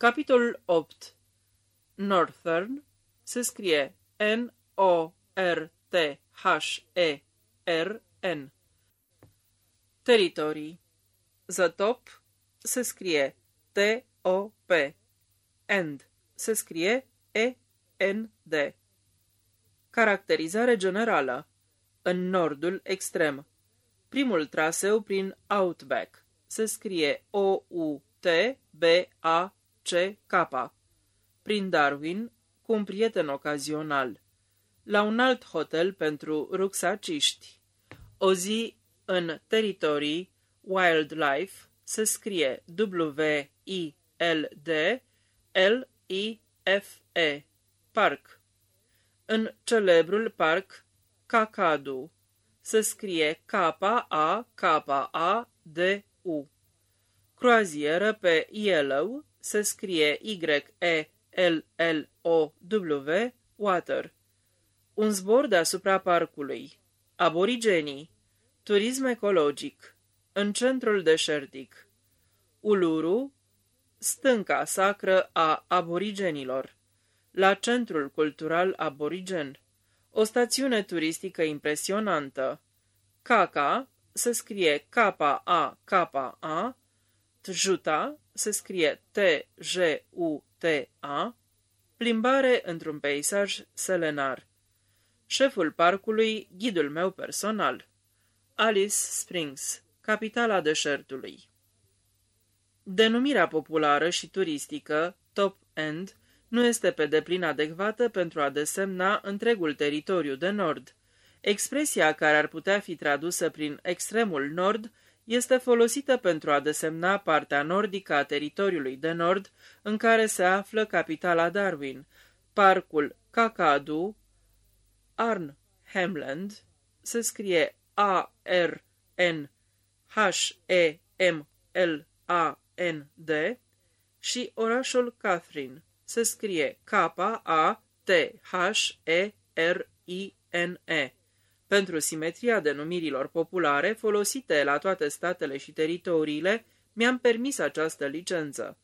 Capitolul 8 Northern. Se scrie N-O-R-T-H-E-R-N. Teritorii. The Top. Se scrie T-O-P. End. Se scrie E-N-D. Caracterizare generală. În nordul extrem. Primul traseu prin Outback. Se scrie O-U-T-B-A-C-K prin Darwin cu un prieten ocazional la un alt hotel pentru ruxaciști. O zi în teritorii Wildlife se scrie W-I-L-D-L-I-F-E Park. În celebrul parc Kakadu se scrie K-A-K-A-D-U. Croazieră pe Yellow se scrie Y-E-L-L-O-W Water. Un zbor deasupra parcului. Aborigenii. Turism ecologic. În centrul deșertic. Uluru. Stânca sacră a aborigenilor. La centrul cultural aborigen. O stațiune turistică impresionantă. Caca se scrie K-A-K-A, Tjuta se scrie T-J-U-T-A, plimbare într-un peisaj selenar. Șeful parcului, ghidul meu personal. Alice Springs, capitala deșertului. Denumirea populară și turistică, Top End, nu este pe deplin adecvată pentru a desemna întregul teritoriu de nord. Expresia care ar putea fi tradusă prin extremul nord este folosită pentru a desemna partea nordică a teritoriului de nord în care se află capitala Darwin, parcul Kakadu, Arnhemland, se scrie A-R-N-H-E-M-L-A-N-D, și orașul Catherine, se scrie K-A-T-H-E-R-I-N-E, pentru simetria denumirilor populare folosite la toate statele și teritoriile, mi-am permis această licență.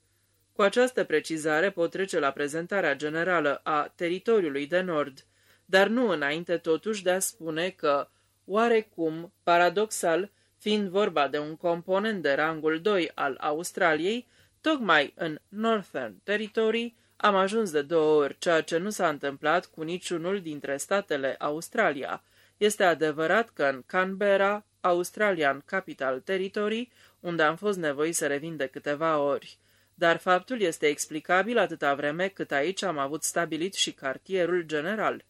Cu această precizare pot trece la prezentarea generală a teritoriului de nord, dar nu înainte totuși de a spune că, oarecum, paradoxal, fiind vorba de un component de rangul 2 al Australiei, tocmai în Northern Territory, am ajuns de două ori, ceea ce nu s-a întâmplat cu niciunul dintre statele Australia. Este adevărat că în Canberra, Australian Capital Territory, unde am fost nevoit să revin de câteva ori. Dar faptul este explicabil atâta vreme cât aici am avut stabilit și cartierul general.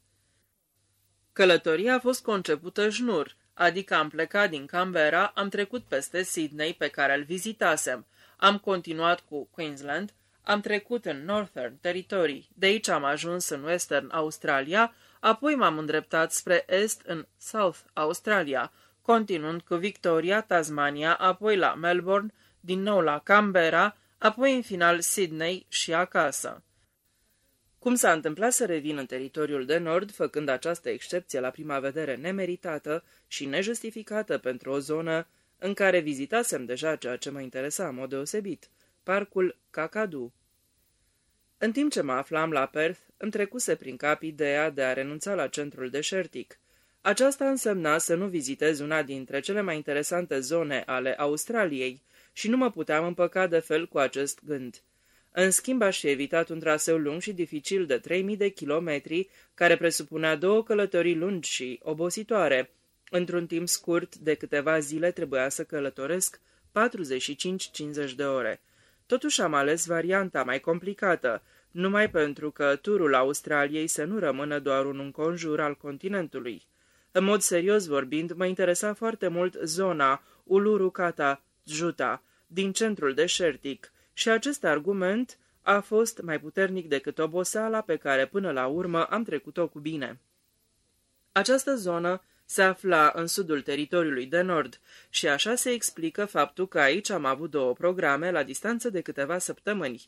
Călătoria a fost concepută jnur, adică am plecat din Canberra, am trecut peste Sydney pe care îl vizitasem, am continuat cu Queensland, am trecut în Northern Territory, de aici am ajuns în Western Australia, apoi m-am îndreptat spre est în South Australia, continuând cu Victoria, Tasmania, apoi la Melbourne, din nou la Canberra, apoi în final Sydney și acasă. Cum s-a întâmplat să revin în teritoriul de nord, făcând această excepție la prima vedere nemeritată și nejustificată pentru o zonă în care vizitasem deja ceea ce mă interesa în mod deosebit, parcul Kakadu. În timp ce mă aflam la Perth, îmi trecuse prin cap ideea de a renunța la centrul deșertic. Aceasta însemna să nu vizitez una dintre cele mai interesante zone ale Australiei și nu mă puteam împăca de fel cu acest gând. În schimb, aș fi evitat un traseu lung și dificil de 3000 de kilometri, care presupunea două călătorii lungi și obositoare. Într-un timp scurt de câteva zile trebuia să călătoresc 45-50 de ore. Totuși am ales varianta mai complicată, numai pentru că turul Australiei să nu rămână doar un înconjur al continentului. În mod serios vorbind, mă interesa foarte mult zona Uluru-Kata, Juta, din centrul deșertic, și acest argument a fost mai puternic decât oboseala pe care până la urmă am trecut-o cu bine. Această zonă se afla în sudul teritoriului de nord și așa se explică faptul că aici am avut două programe la distanță de câteva săptămâni.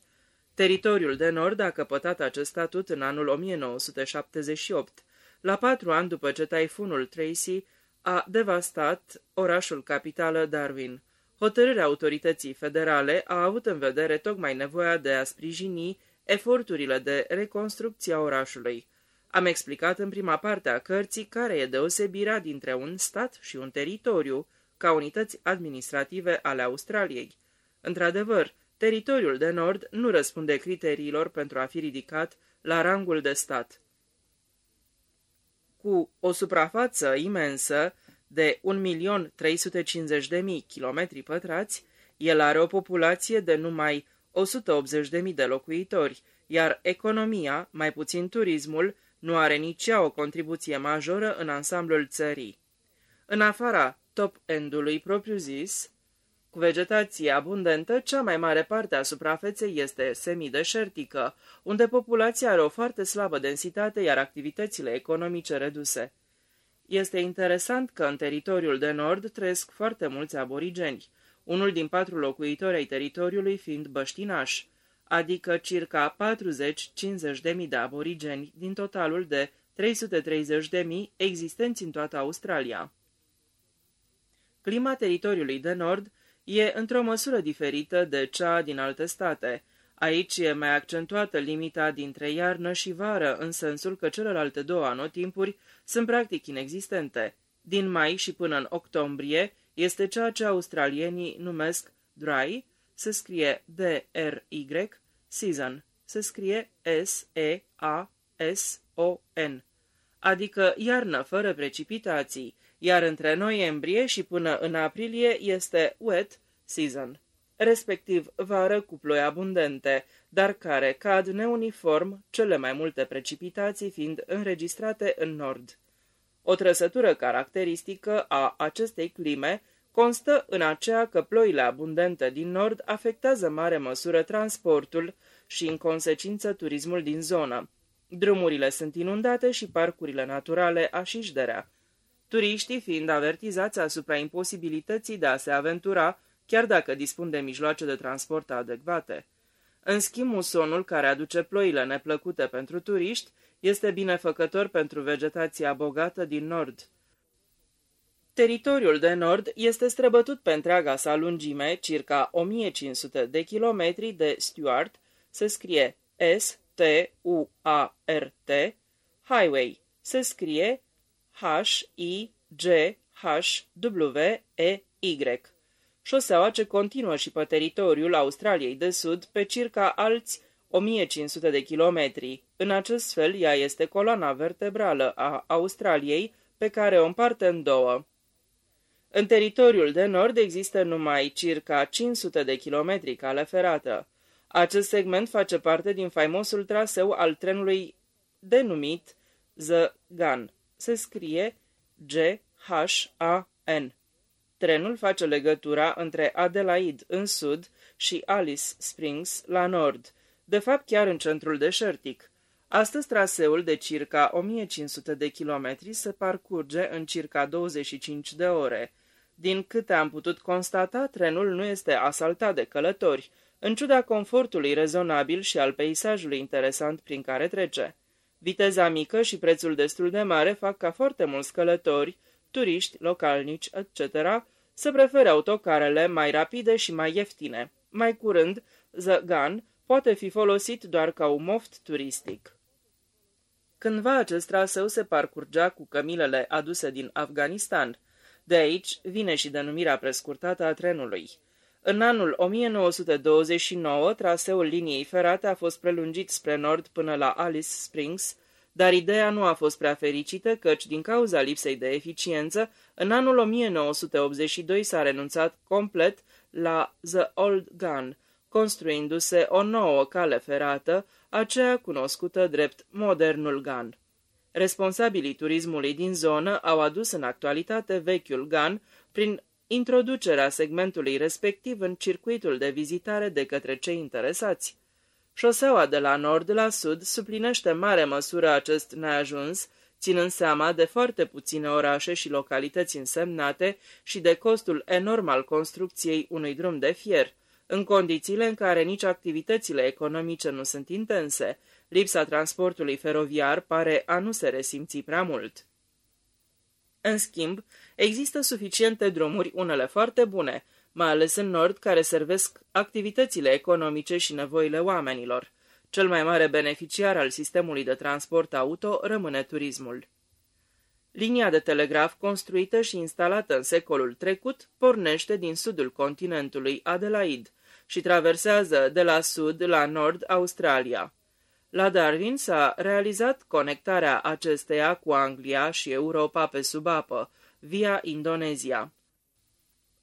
Teritoriul de nord a căpătat acest statut în anul 1978, la patru ani după ce taifunul Tracy a devastat orașul capitală Darwin. hotărârea autorității federale a avut în vedere tocmai nevoia de a sprijini eforturile de reconstrucție a orașului. Am explicat în prima parte a cărții care e deosebirea dintre un stat și un teritoriu, ca unități administrative ale Australiei. Într-adevăr, teritoriul de nord nu răspunde criteriilor pentru a fi ridicat la rangul de stat. Cu o suprafață imensă de 1.350.000 km pătrați, el are o populație de numai 180.000 de locuitori, iar economia, mai puțin turismul, nu are nici ea o contribuție majoră în ansamblul țării. În afara top-endului propriu-zis, cu vegetație abundentă, cea mai mare parte a suprafeței este semideșertică, unde populația are o foarte slabă densitate, iar activitățile economice reduse. Este interesant că în teritoriul de nord trăiesc foarte mulți aborigeni, unul din patru locuitori ai teritoriului fiind băștinaș, adică circa 40-50 de mii de aborigeni din totalul de 330 de mii existenți în toată Australia. Clima teritoriului de nord e într-o măsură diferită de cea din alte state. Aici e mai accentuată limita dintre iarnă și vară, în sensul că celelalte două anotimpuri sunt practic inexistente. Din mai și până în octombrie este ceea ce australienii numesc dry, se scrie D-R-Y, season, se scrie S-E-A-S-O-N, adică iarnă fără precipitații, iar între noiembrie și până în aprilie este wet season, respectiv vară cu ploi abundente, dar care cad neuniform, cele mai multe precipitații fiind înregistrate în nord. O trăsătură caracteristică a acestei clime constă în aceea că ploile abundente din nord afectează mare măsură transportul și, în consecință, turismul din zonă. Drumurile sunt inundate și parcurile naturale așișderea. Turiștii fiind avertizați asupra imposibilității de a se aventura, chiar dacă dispun de mijloace de transport adecvate. În schimb, musonul care aduce ploile neplăcute pentru turiști este binefăcător pentru vegetația bogată din nord. Teritoriul de nord este străbătut pe întreaga sa lungime, circa 1500 de kilometri de Stuart, se scrie S-T-U-A-R-T, Highway, se scrie H-I-G-H-W-E-Y. Șoseaua ce continuă și pe teritoriul Australiei de Sud pe circa alți 1500 de kilometri. În acest fel, ea este coloana vertebrală a Australiei, pe care o împarte în două. În teritoriul de nord există numai circa 500 de kilometri cale ferată. Acest segment face parte din faimosul traseu al trenului denumit The Gun. Se scrie G-H-A-N. Trenul face legătura între Adelaide în sud și Alice Springs la nord, de fapt chiar în centrul deșertic. Astăzi traseul de circa 1500 de kilometri se parcurge în circa 25 de ore. Din câte am putut constata, trenul nu este asaltat de călători, în ciuda confortului rezonabil și al peisajului interesant prin care trece. Viteza mică și prețul destul de mare fac ca foarte mulți călători, turiști, localnici, etc., să prefere autocarele mai rapide și mai ieftine. Mai curând, The Gun poate fi folosit doar ca un moft turistic. Cândva acest traseu se parcurgea cu cămilele aduse din Afganistan. De aici vine și denumirea prescurtată a trenului. În anul 1929, traseul liniei ferate a fost prelungit spre nord până la Alice Springs, dar ideea nu a fost prea fericită, căci, din cauza lipsei de eficiență, în anul 1982 s-a renunțat complet la The Old Gun, construindu-se o nouă cale ferată, aceea cunoscută drept Modernul Gun. Responsabilii turismului din zonă au adus în actualitate vechiul Gun prin introducerea segmentului respectiv în circuitul de vizitare de către cei interesați. Șoseaua de la nord la sud suplinește mare măsură acest neajuns, ținând seama de foarte puține orașe și localități însemnate și de costul enorm al construcției unui drum de fier, în condițiile în care nici activitățile economice nu sunt intense, lipsa transportului feroviar pare a nu se resimți prea mult. În schimb, există suficiente drumuri, unele foarte bune, mai ales în nord, care servesc activitățile economice și nevoile oamenilor. Cel mai mare beneficiar al sistemului de transport auto rămâne turismul. Linia de telegraf construită și instalată în secolul trecut pornește din sudul continentului Adelaide și traversează de la sud la nord Australia. La Darwin s-a realizat conectarea acesteia cu Anglia și Europa pe sub apă, via Indonezia.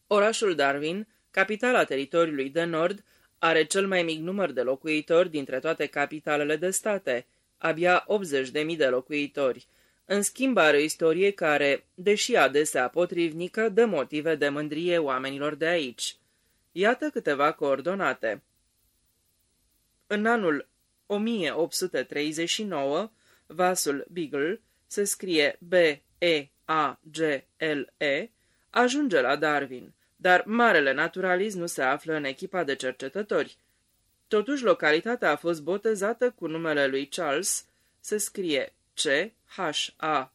Orașul Darwin, capitala teritoriului de nord, are cel mai mic număr de locuitori dintre toate capitalele de state, abia 80.000 de locuitori. În schimb are o istorie care, deși adesea potrivnică, dă motive de mândrie oamenilor de aici. Iată câteva coordonate. În anul 1839, vasul Beagle, se scrie B-E-A-G-L-E, ajunge la Darwin, dar marele naturalist nu se află în echipa de cercetători. Totuși, localitatea a fost botezată cu numele lui Charles, se scrie C-H-A-R-L-E-S,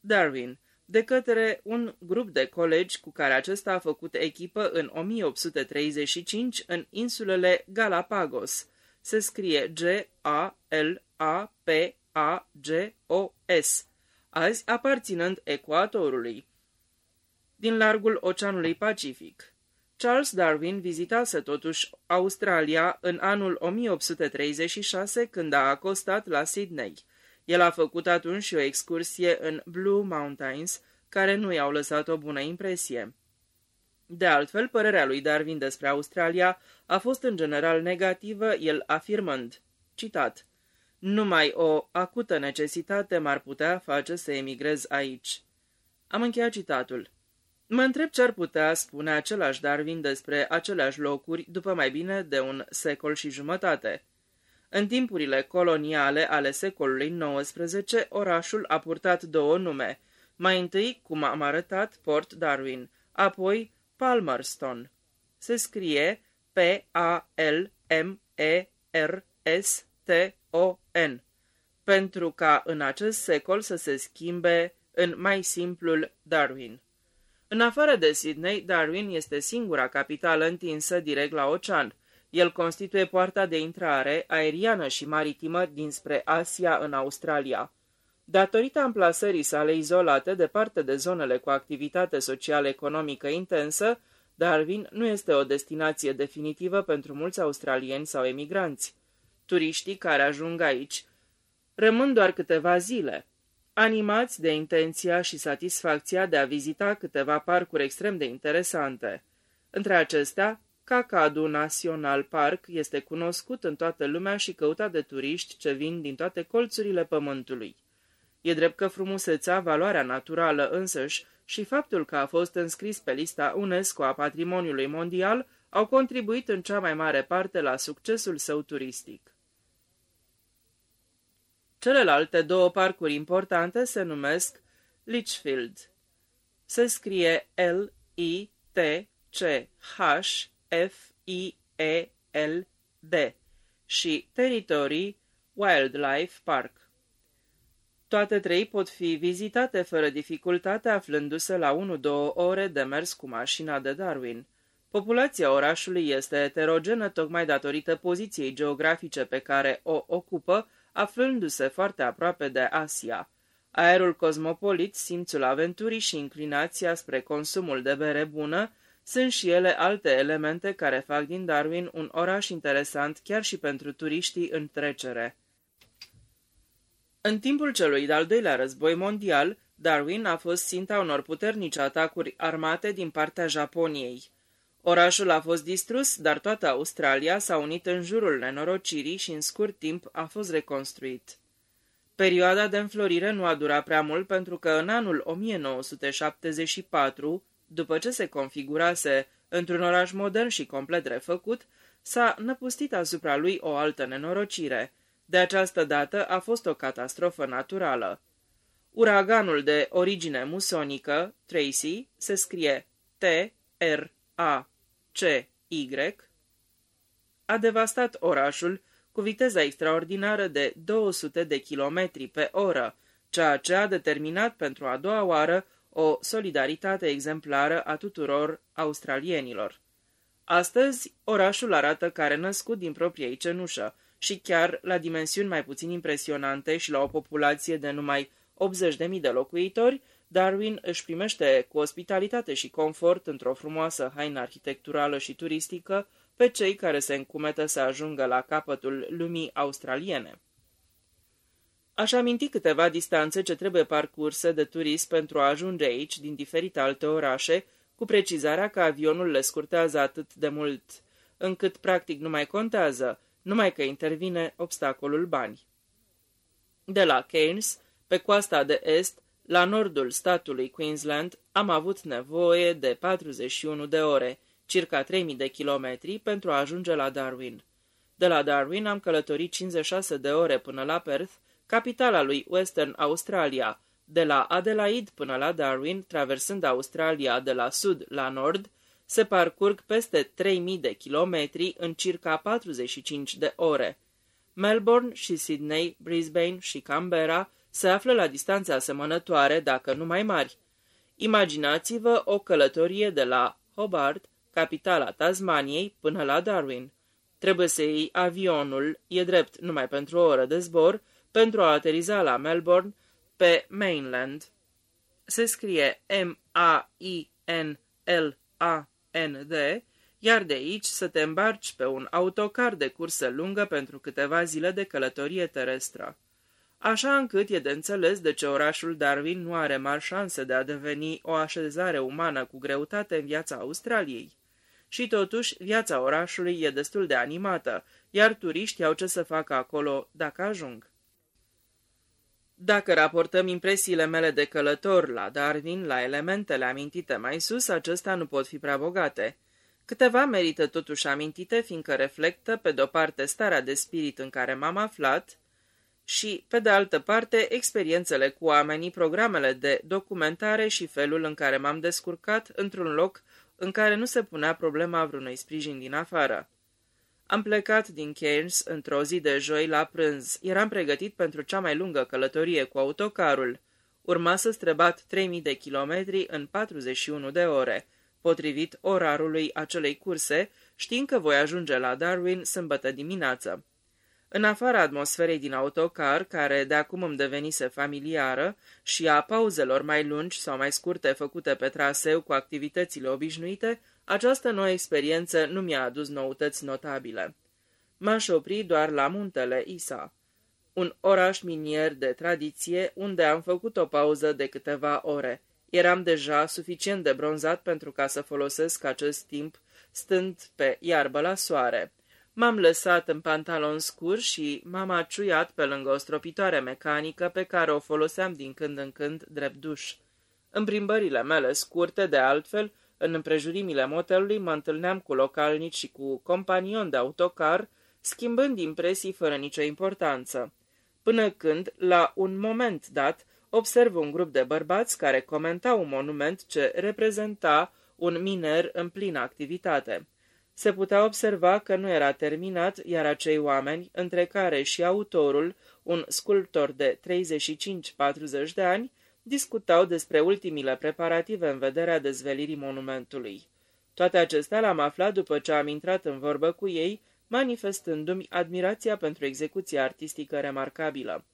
Darwin, de către un grup de colegi cu care acesta a făcut echipă în 1835 în insulele Galapagos. Se scrie G-A-L-A-P-A-G-O-S, azi aparținând ecuatorului, din largul Oceanului Pacific. Charles Darwin vizitase totuși Australia în anul 1836 când a acostat la Sydney. El a făcut atunci o excursie în Blue Mountains, care nu i-au lăsat o bună impresie. De altfel, părerea lui Darwin despre Australia a fost în general negativă, el afirmând, citat, Numai o acută necesitate m-ar putea face să emigrez aici. Am încheiat citatul. Mă întreb ce ar putea spune același Darwin despre aceleași locuri după mai bine de un secol și jumătate. În timpurile coloniale ale secolului XIX, orașul a purtat două nume. Mai întâi, cum am arătat, Port Darwin, apoi Palmerston. Se scrie P-A-L-M-E-R-S-T-O-N, pentru ca în acest secol să se schimbe în mai simplul Darwin. În afară de Sydney, Darwin este singura capitală întinsă direct la ocean. El constituie poarta de intrare aeriană și maritimă dinspre Asia în Australia. Datorită amplasării sale izolate departe de zonele cu activitate social-economică intensă, Darwin nu este o destinație definitivă pentru mulți australieni sau emigranți. Turiștii care ajung aici rămân doar câteva zile, animați de intenția și satisfacția de a vizita câteva parcuri extrem de interesante. Între acestea, Kakadu National Park este cunoscut în toată lumea și căutat de turiști ce vin din toate colțurile pământului. E drept că frumusețea, valoarea naturală însăși și faptul că a fost înscris pe lista UNESCO a Patrimoniului Mondial au contribuit în cea mai mare parte la succesul său turistic. Celelalte două parcuri importante se numesc Litchfield. Se scrie L-I-T-C-H-F-I-E-L-D și Teritorii Wildlife Park. Toate trei pot fi vizitate fără dificultate aflându-se la 1-2 ore de mers cu mașina de Darwin. Populația orașului este eterogenă tocmai datorită poziției geografice pe care o ocupă, aflându-se foarte aproape de Asia. Aerul cosmopolit, simțul aventurii și inclinația spre consumul de bere bună sunt și ele alte elemente care fac din Darwin un oraș interesant chiar și pentru turiștii în trecere. În timpul celui de-al doilea război mondial, Darwin a fost ținta unor puternice atacuri armate din partea Japoniei. Orașul a fost distrus, dar toată Australia s-a unit în jurul nenorocirii și în scurt timp a fost reconstruit. Perioada de înflorire nu a durat prea mult pentru că în anul 1974, după ce se configurase într-un oraș modern și complet refăcut, s-a năpustit asupra lui o altă nenorocire. De această dată a fost o catastrofă naturală. Uraganul de origine musonică, Tracy, se scrie T-R-A CY a devastat orașul cu viteza extraordinară de 200 de km pe oră, ceea ce a determinat pentru a doua oară o solidaritate exemplară a tuturor australienilor. Astăzi, orașul arată care născut din propriei cenușă și chiar la dimensiuni mai puțin impresionante și la o populație de numai 80.000 de locuitori, Darwin își primește cu ospitalitate și confort într-o frumoasă haină arhitecturală și turistică pe cei care se încumetă să ajungă la capătul lumii australiene. Aș aminti câteva distanțe ce trebuie parcurse de turist pentru a ajunge aici din diferite alte orașe, cu precizarea că avionul le scurtează atât de mult, încât practic nu mai contează, numai că intervine obstacolul bani. De la Cairns, pe coasta de est, la nordul statului Queensland, am avut nevoie de 41 de ore, circa 3000 de kilometri, pentru a ajunge la Darwin. De la Darwin am călătorit 56 de ore până la Perth, capitala lui Western Australia, de la Adelaide până la Darwin, traversând Australia de la sud la nord, se parcurg peste 3000 de kilometri în circa 45 de ore. Melbourne și Sydney, Brisbane și Canberra se află la distanțe asemănătoare, dacă nu mai mari. Imaginați-vă o călătorie de la Hobart, capitala Tasmaniei, până la Darwin. Trebuie să iei avionul, e drept numai pentru o oră de zbor, pentru a ateriza la Melbourne, pe mainland. Se scrie M-A-I-N-L-A-N-D, iar de aici să te îmbarci pe un autocar de cursă lungă pentru câteva zile de călătorie terestră. Așa încât e de înțeles de ce orașul Darwin nu are mari șanse de a deveni o așezare umană cu greutate în viața Australiei. Și totuși, viața orașului e destul de animată, iar turiștii au ce să facă acolo dacă ajung. Dacă raportăm impresiile mele de călător la Darwin, la elementele amintite mai sus, acestea nu pot fi prea bogate. Câteva merită totuși amintite, fiindcă reflectă, pe de-o parte, starea de spirit în care m-am aflat și, pe de altă parte, experiențele cu oamenii, programele de documentare și felul în care m-am descurcat într-un loc în care nu se punea problema vreunui sprijin din afară. Am plecat din Cairns într-o zi de joi la prânz. Eram pregătit pentru cea mai lungă călătorie cu autocarul. Urma să străbat 3000 de kilometri în 41 de ore, potrivit orarului acelei curse, știind că voi ajunge la Darwin sâmbătă dimineață. În afara atmosferei din autocar, care de acum îmi devenise familiară, și a pauzelor mai lungi sau mai scurte făcute pe traseu cu activitățile obișnuite, această nouă experiență nu mi-a adus noutăți notabile. M-aș opri doar la muntele Isa, un oraș minier de tradiție unde am făcut o pauză de câteva ore. Eram deja suficient de bronzat pentru ca să folosesc acest timp stând pe iarbă la soare. M-am lăsat în pantalon scur și m-am aciuiat pe lângă o stropitoare mecanică pe care o foloseam din când în când drept duș. În plimbările mele scurte, de altfel, în împrejurimile motelului mă întâlneam cu localnici și cu companion de autocar, schimbând impresii fără nicio importanță. Până când, la un moment dat, observ un grup de bărbați care comentau un monument ce reprezenta un miner în plină activitate. Se putea observa că nu era terminat, iar acei oameni, între care și autorul, un sculptor de 35-40 de ani, discutau despre ultimile preparative în vederea dezvelirii monumentului. Toate acestea l-am aflat după ce am intrat în vorbă cu ei, manifestându-mi admirația pentru execuția artistică remarcabilă.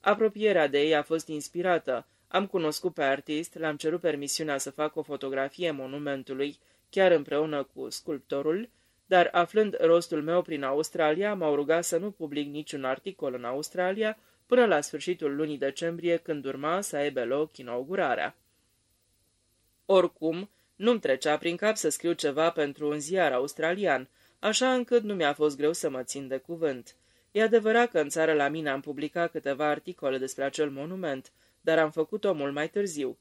Apropierea de ei a fost inspirată. Am cunoscut pe artist, l-am cerut permisiunea să fac o fotografie monumentului, chiar împreună cu sculptorul, dar aflând rostul meu prin Australia, m-au rugat să nu public niciun articol în Australia, până la sfârșitul lunii decembrie, când urma să aibă loc inaugurarea. Oricum, nu-mi trecea prin cap să scriu ceva pentru un ziar australian, așa încât nu mi-a fost greu să mă țin de cuvânt. E adevărat că în țară la mine am publicat câteva articole despre acel monument, dar am făcut-o mult mai târziu.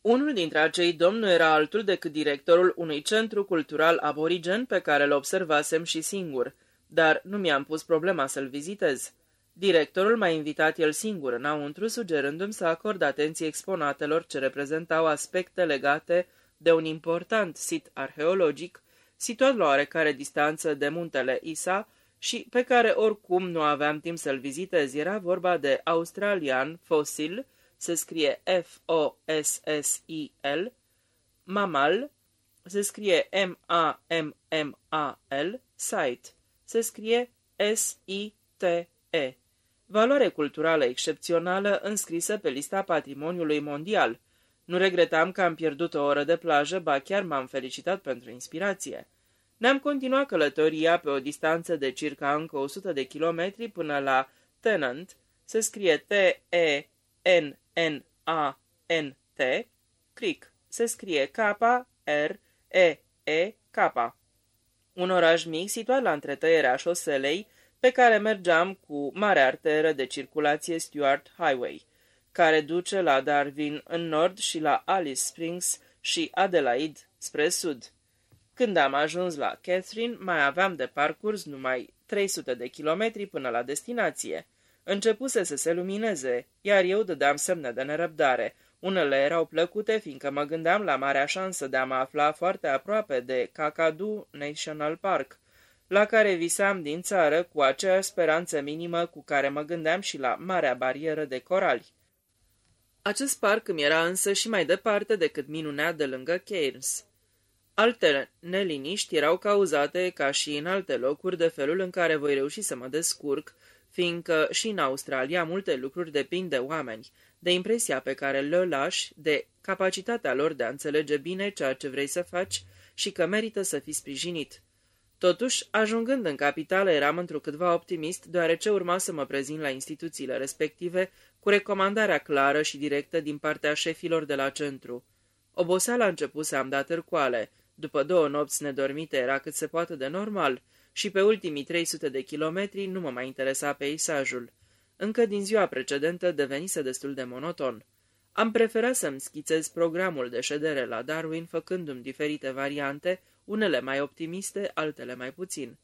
Unul dintre acei domni nu era altul decât directorul unui centru cultural aborigen pe care îl observasem și singur, dar nu mi-am pus problema să-l vizitez. Directorul m-a invitat el singur înăuntru, sugerându-mi să acord atenție exponatelor ce reprezentau aspecte legate de un important sit arheologic, situat la oarecare distanță de muntele Isa și pe care oricum nu aveam timp să-l vizitez. Era vorba de australian fosil, se scrie F-O-S-S-I-L, Mamal, se scrie M-A-M-M-A-L, Site, se scrie S-I-T-E. Valoare culturală excepțională înscrisă pe lista patrimoniului mondial. Nu regretam că am pierdut o oră de plajă, ba chiar m-am felicitat pentru inspirație. Ne-am continuat călătoria pe o distanță de circa încă 100 de kilometri până la Tennant, se scrie T-E-N-N-A-N-T, Creek, se scrie K-R-E-E-K. Un oraș mic situat la întretăierea șoselei, pe care mergeam cu mare arteră de circulație Stuart Highway, care duce la Darwin în nord și la Alice Springs și Adelaide spre sud. Când am ajuns la Catherine, mai aveam de parcurs numai 300 de kilometri până la destinație. Începuse să se lumineze, iar eu dădeam semne de nerăbdare. Unele erau plăcute, fiindcă mă gândeam la marea șansă de a mă afla foarte aproape de Kakadu National Park, la care visam din țară cu aceeași speranță minimă cu care mă gândeam și la marea barieră de corali. Acest parc îmi era însă și mai departe decât minunea de lângă Cairns. Alte neliniști erau cauzate, ca și în alte locuri, de felul în care voi reuși să mă descurc, fiindcă și în Australia multe lucruri depind de oameni, de impresia pe care le lași, de capacitatea lor de a înțelege bine ceea ce vrei să faci și că merită să fii sprijinit. Totuși, ajungând în capitală, eram întrucâtva optimist, deoarece urma să mă prezint la instituțiile respective cu recomandarea clară și directă din partea șefilor de la centru. Oboseala început să am dat târcoale. După două nopți nedormite era cât se poate de normal și pe ultimii 300 de kilometri nu mă mai interesa peisajul. Încă din ziua precedentă devenise destul de monoton. Am preferat să-mi schițez programul de ședere la Darwin, făcându-mi diferite variante, unele mai optimiste, altele mai puțin.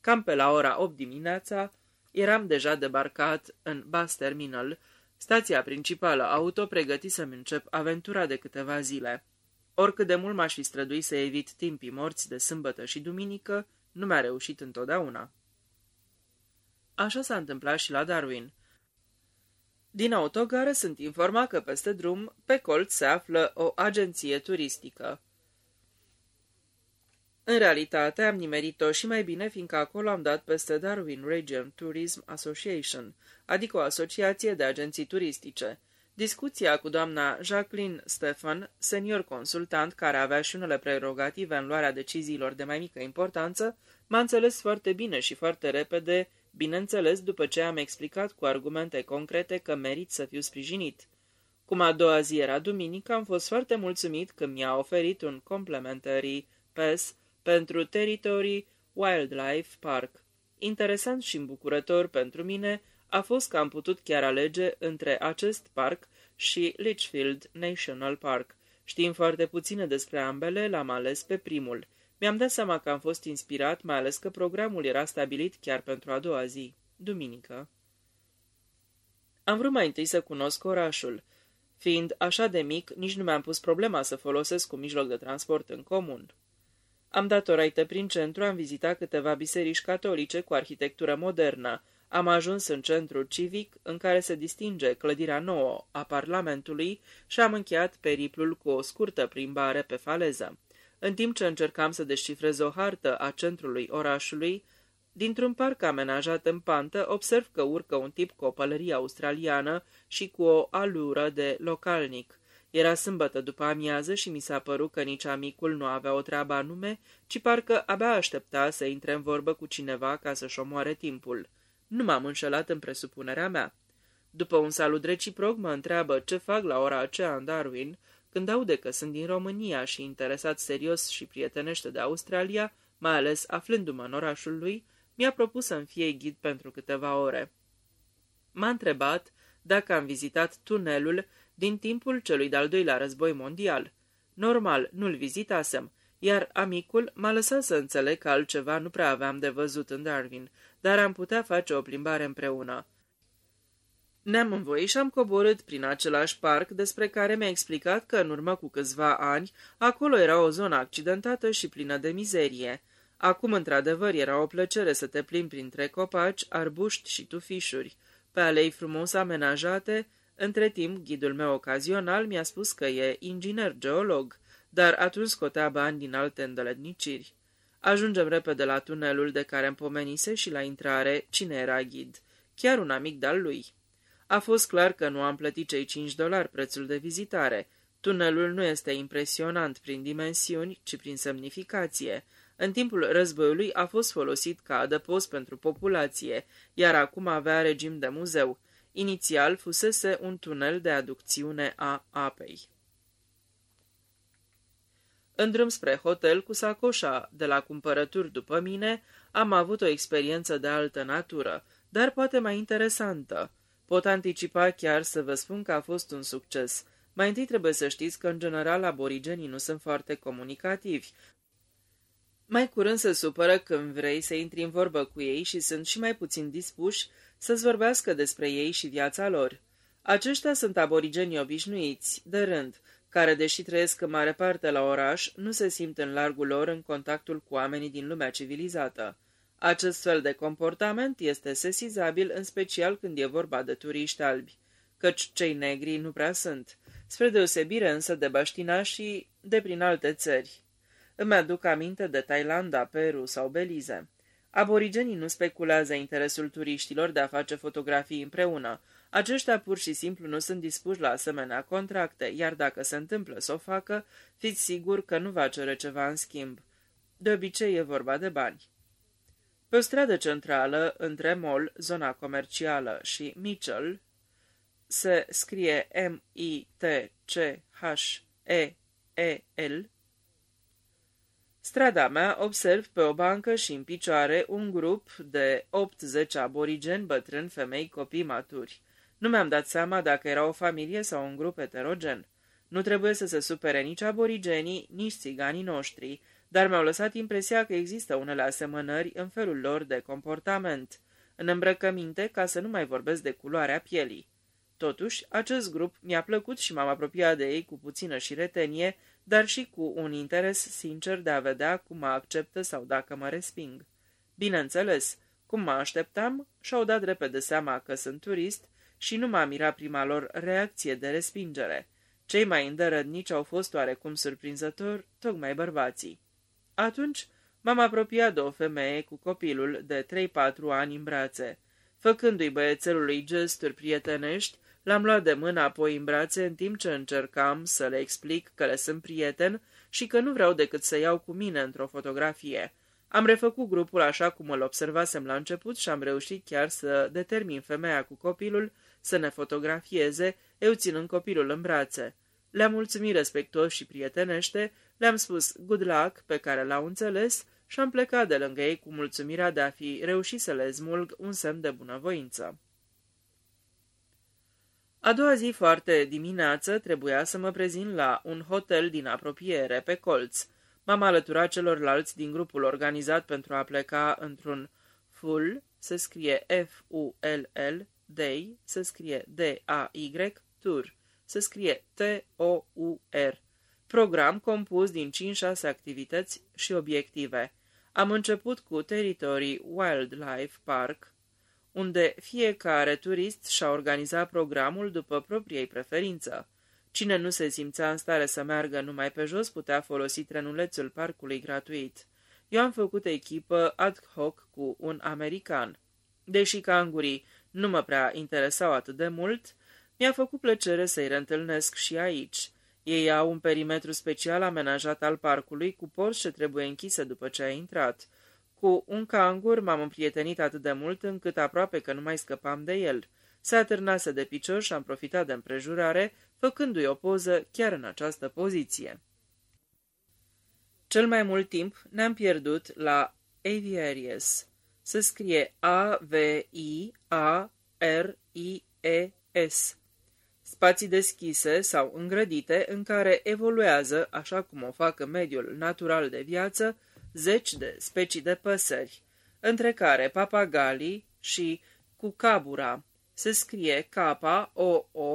Cam pe la ora 8 dimineața eram deja debarcat în Bus Terminal, stația principală auto pregăti să-mi încep aventura de câteva zile. Oricât de mult m-aș fi străduit să evit timpii morți de sâmbătă și duminică, nu mi-a reușit întotdeauna. Așa s-a întâmplat și la Darwin. Din autogară sunt informat că peste drum, pe colț, se află o agenție turistică. În realitate, am nimerit-o și mai bine, fiindcă acolo am dat peste Darwin Region Tourism Association, adică o asociație de agenții turistice. Discuția cu doamna Jacqueline Stefan, senior consultant care avea și unele prerogative în luarea deciziilor de mai mică importanță, m-a înțeles foarte bine și foarte repede, bineînțeles după ce am explicat cu argumente concrete că merit să fiu sprijinit. Cum a doua zi era duminică, am fost foarte mulțumit că mi-a oferit un complementary pass pentru Territory Wildlife Park. Interesant și îmbucurător pentru mine a fost că am putut chiar alege între acest parc și Litchfield National Park. Știm foarte puține despre ambele, l-am ales pe primul. Mi-am dat seama că am fost inspirat, mai ales că programul era stabilit chiar pentru a doua zi, duminică. Am vrut mai întâi să cunosc orașul. Fiind așa de mic, nici nu mi-am pus problema să folosesc un mijloc de transport în comun. Am dat o raită prin centru, am vizitat câteva biserici catolice cu arhitectură modernă, am ajuns în centrul civic, în care se distinge clădirea nouă a Parlamentului și am încheiat periplul cu o scurtă plimbare pe faleză. În timp ce încercam să descifrez o hartă a centrului orașului, dintr-un parc amenajat în pantă, observ că urcă un tip cu o pălărie australiană și cu o alură de localnic. Era sâmbătă după amiază și mi s-a părut că nici amicul nu avea o treabă anume, ci parcă abia aștepta să intre în vorbă cu cineva ca să-și omoare timpul. Nu m-am înșelat în presupunerea mea. După un salut reciproc, mă întreabă ce fac la ora aceea în Darwin, când aude că sunt din România și interesat serios și prietenește de Australia, mai ales aflându-mă în orașul lui, mi-a propus să-mi fie ghid pentru câteva ore. M-a întrebat dacă am vizitat tunelul din timpul celui de-al doilea război mondial. Normal, nu-l vizitasem, iar amicul m-a lăsat să înțeleg că altceva nu prea aveam de văzut în Darwin, dar am putea face o plimbare împreună. Ne-am învoit și am coborât prin același parc despre care mi-a explicat că în urmă cu câțiva ani acolo era o zonă accidentată și plină de mizerie. Acum, într-adevăr, era o plăcere să te plimbi printre copaci, arbuști și tufișuri. Pe alei frumos amenajate, Între timp, ghidul meu ocazional mi-a spus că e inginer geolog, dar atunci scotea bani din alte îndeletniciri. Ajungem repede la tunelul de care îmi pomenise și la intrare cine era ghid. Chiar un amic de-al lui. A fost clar că nu am plătit cei 5 dolari prețul de vizitare. Tunelul nu este impresionant prin dimensiuni, ci prin semnificație. În timpul războiului a fost folosit ca adăpost pentru populație, iar acum avea regim de muzeu. Inițial fusese un tunel de aducțiune a apei. În drum spre hotel cu sacoșa de la cumpărături după mine, am avut o experiență de altă natură, dar poate mai interesantă. Pot anticipa chiar să vă spun că a fost un succes. Mai întâi trebuie să știți că, în general, aborigenii nu sunt foarte comunicativi. Mai curând se supără când vrei să intri în vorbă cu ei și sunt și mai puțin dispuși să-ți vorbească despre ei și viața lor. Aceștia sunt aborigenii obișnuiți, de rând, care, deși trăiesc în mare parte la oraș, nu se simt în largul lor în contactul cu oamenii din lumea civilizată. Acest fel de comportament este sesizabil în special când e vorba de turiști albi, căci cei negri nu prea sunt, spre deosebire însă de baștina și de prin alte țări. Îmi aduc aminte de Thailanda, Peru sau Belize. Aborigenii nu speculează interesul turiștilor de a face fotografii împreună. Aceștia pur și simplu nu sunt dispuși la asemenea contracte, iar dacă se întâmplă să o facă, fiți sigur că nu va cere ceva în schimb. De obicei e vorba de bani. Pe o stradă centrală, între Mall, zona comercială, și Mitchell, se scrie M-I-T-C-H-E-E-L, Strada mea observ pe o bancă și în picioare un grup de 8-10 aborigeni, bătrâni, femei, copii maturi. Nu mi-am dat seama dacă era o familie sau un grup heterogen. Nu trebuie să se supere nici aborigenii, nici țiganii noștri, dar mi-au lăsat impresia că există unele asemănări în felul lor de comportament, în îmbrăcăminte ca să nu mai vorbesc de culoarea pielii. Totuși, acest grup mi-a plăcut și m-am apropiat de ei cu puțină și retenie, dar și cu un interes sincer de a vedea cum mă acceptă sau dacă mă resping. Bineînțeles, cum mă așteptam, și-au dat repede seama că sunt turist și nu m-a mirat prima lor reacție de respingere. Cei mai îndărădnici au fost oarecum surprinzător, tocmai bărbații. Atunci m-am apropiat de o femeie cu copilul de 3-4 ani în brațe. Făcându-i băiețelului gesturi prietenești, L-am luat de mână apoi în brațe în timp ce încercam să le explic că le sunt prieten și că nu vreau decât să iau cu mine într-o fotografie. Am refăcut grupul așa cum îl observasem la început și am reușit chiar să determin femeia cu copilul să ne fotografieze, eu ținând copilul în brațe. Le-am mulțumit respectuos și prietenește, le-am spus good luck, pe care l-au înțeles, și am plecat de lângă ei cu mulțumirea de a fi reușit să le smulg un semn de bunăvoință. A doua zi foarte dimineață trebuia să mă prezint la un hotel din apropiere, pe colț. M-am alăturat celorlalți din grupul organizat pentru a pleca într-un full, se scrie F-U-L-L, day, se scrie D-A-Y, tour, se scrie T-O-U-R. Program compus din 5-6 activități și obiective. Am început cu teritorii Wildlife Park, unde fiecare turist și-a organizat programul după propriei preferință. Cine nu se simțea în stare să meargă numai pe jos putea folosi trenulețul parcului gratuit. Eu am făcut echipă ad hoc cu un american. Deși cangurii nu mă prea interesau atât de mult, mi-a făcut plăcere să-i reîntâlnesc și aici. Ei au un perimetru special amenajat al parcului cu porți ce trebuie închise după ce ai intrat. Cu un cangur m-am împrietenit atât de mult încât aproape că nu mai scăpam de el. Se atârnase de picior și am profitat de împrejurare, făcându-i o poză chiar în această poziție. Cel mai mult timp ne-am pierdut la Aviaries. Se scrie A-V-I-A-R-I-E-S. Spații deschise sau îngrădite în care evoluează, așa cum o fac în mediul natural de viață, zeci de specii de păsări, între care papagalii și cucabura. Se scrie K-O-O-K-A-B-U-R-R-A.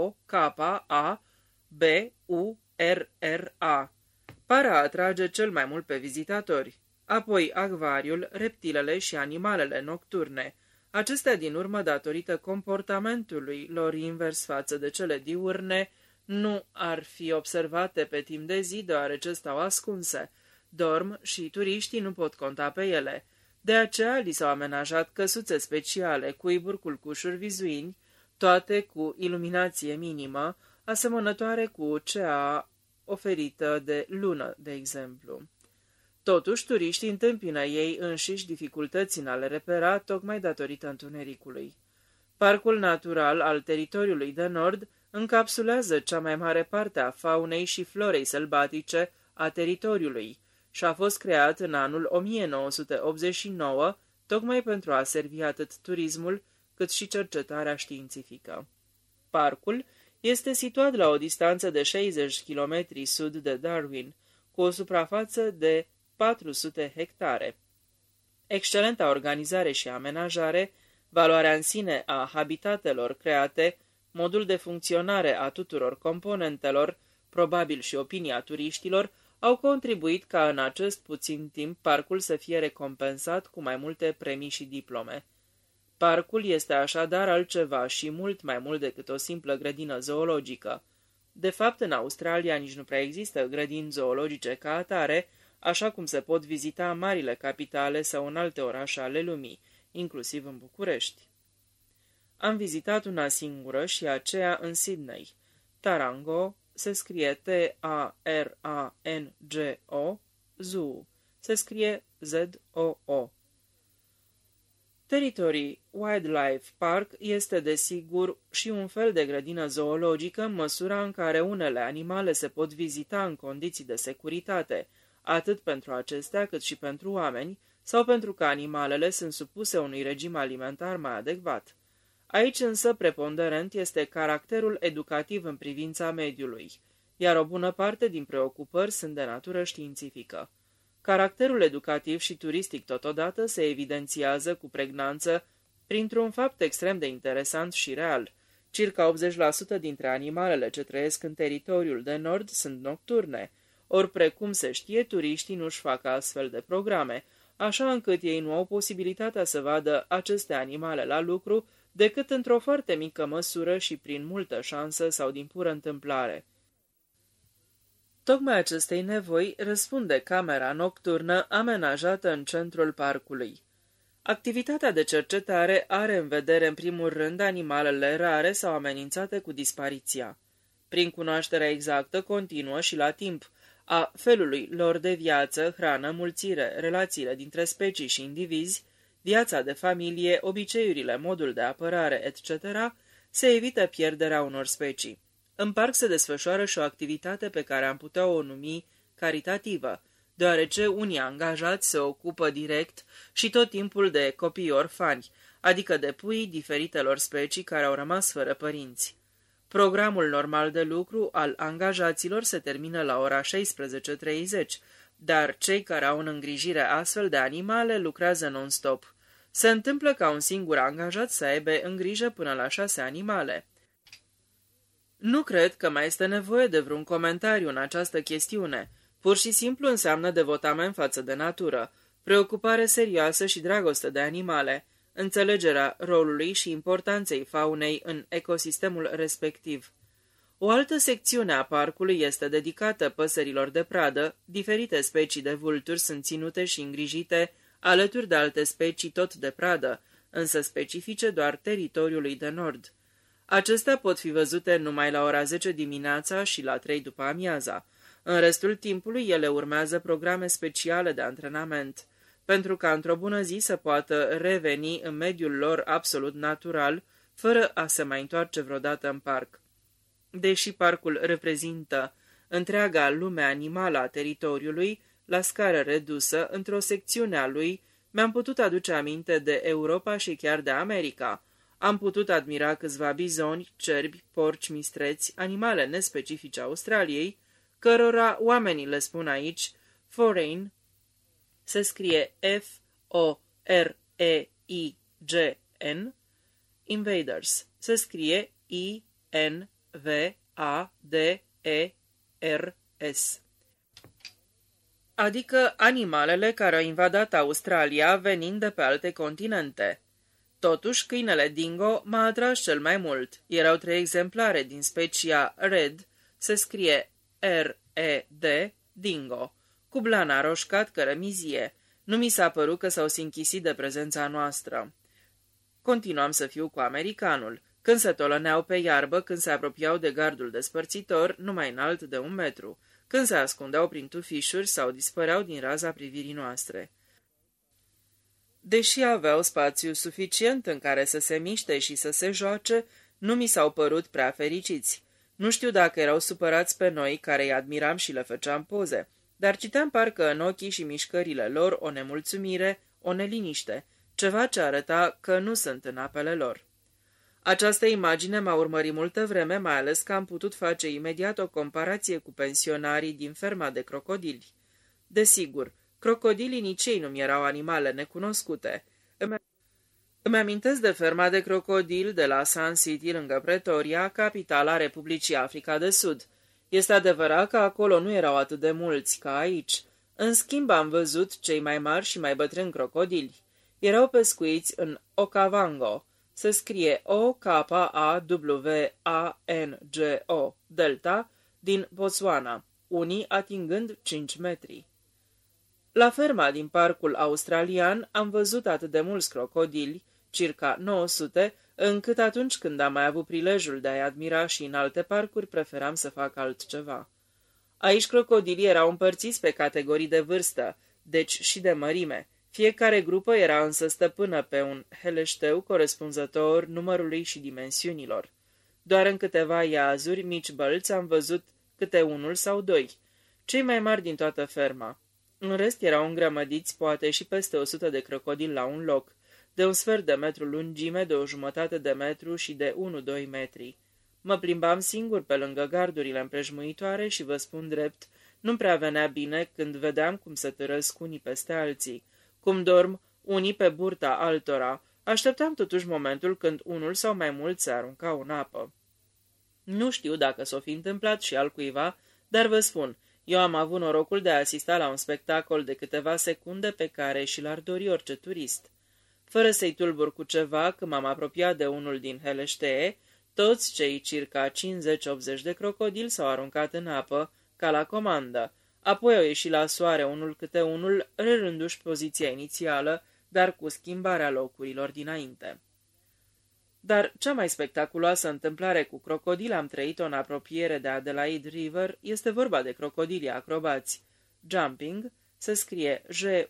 Para atrage cel mai mult pe vizitatori, apoi acvariul, reptilele și animalele nocturne. acestea din urmă datorită comportamentului lor invers față de cele diurne, nu ar fi observate pe timp de zi deoarece stau ascunse, dorm și turiștii nu pot conta pe ele. De aceea li s-au amenajat căsuțe speciale, cuiburi culcușuri vizuini, toate cu iluminație minimă, asemănătoare cu cea oferită de lună, de exemplu. Totuși, turiștii întâmpină ei înșiși dificultăți în a le repera, tocmai datorită întunericului. Parcul natural al teritoriului de nord încapsulează cea mai mare parte a faunei și florei sălbatice a teritoriului și a fost creat în anul 1989 tocmai pentru a servi atât turismul cât și cercetarea științifică. Parcul este situat la o distanță de 60 km sud de Darwin, cu o suprafață de 400 hectare. Excelenta organizare și amenajare, valoarea în sine a habitatelor create, modul de funcționare a tuturor componentelor, probabil și opinia turiștilor, au contribuit ca în acest puțin timp parcul să fie recompensat cu mai multe premii și diplome. Parcul este așadar altceva și mult mai mult decât o simplă grădină zoologică. De fapt, în Australia nici nu prea există grădini zoologice ca atare, așa cum se pot vizita marile capitale sau în alte orașe ale lumii, inclusiv în București. Am vizitat una singură și aceea în Sydney. Tarango se scrie T-A-R-A-N-G-O, Zoo se scrie Z-O-O. Territory Wildlife Park este desigur și un fel de grădină zoologică în măsura în care unele animale se pot vizita în condiții de securitate, atât pentru acestea cât și pentru oameni, sau pentru că animalele sunt supuse unui regim alimentar mai adecvat. Aici însă preponderent este caracterul educativ în privința mediului, iar o bună parte din preocupări sunt de natură științifică. Caracterul educativ și turistic totodată se evidențiază cu pregnanță printr-un fapt extrem de interesant și real. Circa 80% dintre animalele ce trăiesc în teritoriul de nord sunt nocturne, ori precum se știe, turiștii nu-și fac astfel de programe, așa încât ei nu au posibilitatea să vadă aceste animale la lucru decât într-o foarte mică măsură și prin multă șansă sau din pură întâmplare. Tocmai acestei nevoi răspunde camera nocturnă amenajată în centrul parcului. Activitatea de cercetare are în vedere în primul rând animalele rare sau amenințate cu dispariția. Prin cunoașterea exactă, continuă și la timp, a felului lor de viață, hrană, mulțire, relațiile dintre specii și indivizi, viața de familie, obiceiurile, modul de apărare, etc., se evită pierderea unor specii. În parc se desfășoară și o activitate pe care am putea o numi caritativă, deoarece unii angajați se ocupă direct și tot timpul de copii orfani, adică de pui diferitelor specii care au rămas fără părinți. Programul normal de lucru al angajaților se termină la ora 16.30, dar cei care au în îngrijire astfel de animale lucrează non-stop. Se întâmplă ca un singur angajat să aibă în grijă până la șase animale. Nu cred că mai este nevoie de vreun comentariu în această chestiune. Pur și simplu înseamnă devotament față de natură, preocupare serioasă și dragoste de animale, înțelegerea rolului și importanței faunei în ecosistemul respectiv. O altă secțiune a parcului este dedicată păsărilor de pradă, diferite specii de vulturi sunt ținute și îngrijite alături de alte specii tot de pradă, însă specifice doar teritoriului de nord. Acestea pot fi văzute numai la ora 10 dimineața și la 3 după amiaza. În restul timpului ele urmează programe speciale de antrenament, pentru ca într-o bună zi să poată reveni în mediul lor absolut natural, fără a se mai întoarce vreodată în parc. Deși parcul reprezintă întreaga lume animală a teritoriului, la scară redusă, într-o secțiune a lui, mi-am putut aduce aminte de Europa și chiar de America, am putut admira câțiva bizoni, cerbi, porci, mistreți, animale nespecifice Australiei, cărora oamenii le spun aici foreign, se scrie F-O-R-E-I-G-N, invaders, se scrie I-N-V-A-D-E-R-S. Adică animalele care au invadat Australia venind de pe alte continente. Totuși, câinele dingo m-a atras cel mai mult. Erau trei exemplare din specia Red, se scrie R-E-D, dingo, cu blana roșcat cărămizie. Nu mi s-a părut că s-au sinchisit de prezența noastră. Continuam să fiu cu americanul. Când se tolăneau pe iarbă, când se apropiau de gardul despărțitor, numai înalt de un metru, când se ascundeau prin tufișuri sau dispăreau din raza privirii noastre. Deși aveau spațiu suficient în care să se miște și să se joace, nu mi s-au părut prea fericiți. Nu știu dacă erau supărați pe noi, care îi admiram și le făceam poze, dar citeam parcă în ochii și mișcările lor o nemulțumire, o neliniște, ceva ce arăta că nu sunt în apele lor. Această imagine m-a urmărit multă vreme, mai ales că am putut face imediat o comparație cu pensionarii din ferma de crocodili. Desigur, crocodilii nici ei nu-mi erau animale necunoscute. Îmi, îmi amintesc de ferma de crocodil de la Sun City, lângă Pretoria, capitala Republicii Africa de Sud. Este adevărat că acolo nu erau atât de mulți ca aici. În schimb, am văzut cei mai mari și mai bătrâni crocodili. Erau pescuiți în Okavango, se scrie O-K-A-W-A-N-G-O, delta, din Botswana, unii atingând 5 metri. La ferma din parcul australian am văzut atât de mulți crocodili, circa 900, încât atunci când am mai avut prilejul de a-i admira și în alte parcuri, preferam să fac altceva. Aici crocodilii erau împărțiți pe categorii de vârstă, deci și de mărime, fiecare grupă era însă stăpână pe un heleșteu corespunzător numărului și dimensiunilor. Doar în câteva iazuri, mici bălți, am văzut câte unul sau doi, cei mai mari din toată ferma. În rest erau îngrămădiți poate și peste o sută de crocodili la un loc, de un sfert de metru lungime, de o jumătate de metru și de 1-2 metri. Mă plimbam singur pe lângă gardurile împrejmuitoare și vă spun drept, nu prea venea bine când vedeam cum se târăsc unii peste alții, cum dorm unii pe burta altora, așteptam totuși momentul când unul sau mai mulți se aruncau în apă. Nu știu dacă s-o fi întâmplat și al cuiva, dar vă spun, eu am avut norocul de a asista la un spectacol de câteva secunde pe care și l-ar dori orice turist. Fără să-i tulbur cu ceva, când m-am apropiat de unul din Heleștee, toți cei circa 50-80 de crocodili s-au aruncat în apă, ca la comandă, Apoi au ieșit la soare unul câte unul, rârându-și poziția inițială, dar cu schimbarea locurilor dinainte. Dar cea mai spectaculoasă întâmplare cu crocodili am trăit-o în apropiere de Adelaide River, este vorba de crocodili acrobați. Jumping se scrie J-U-M-P-I-N-G,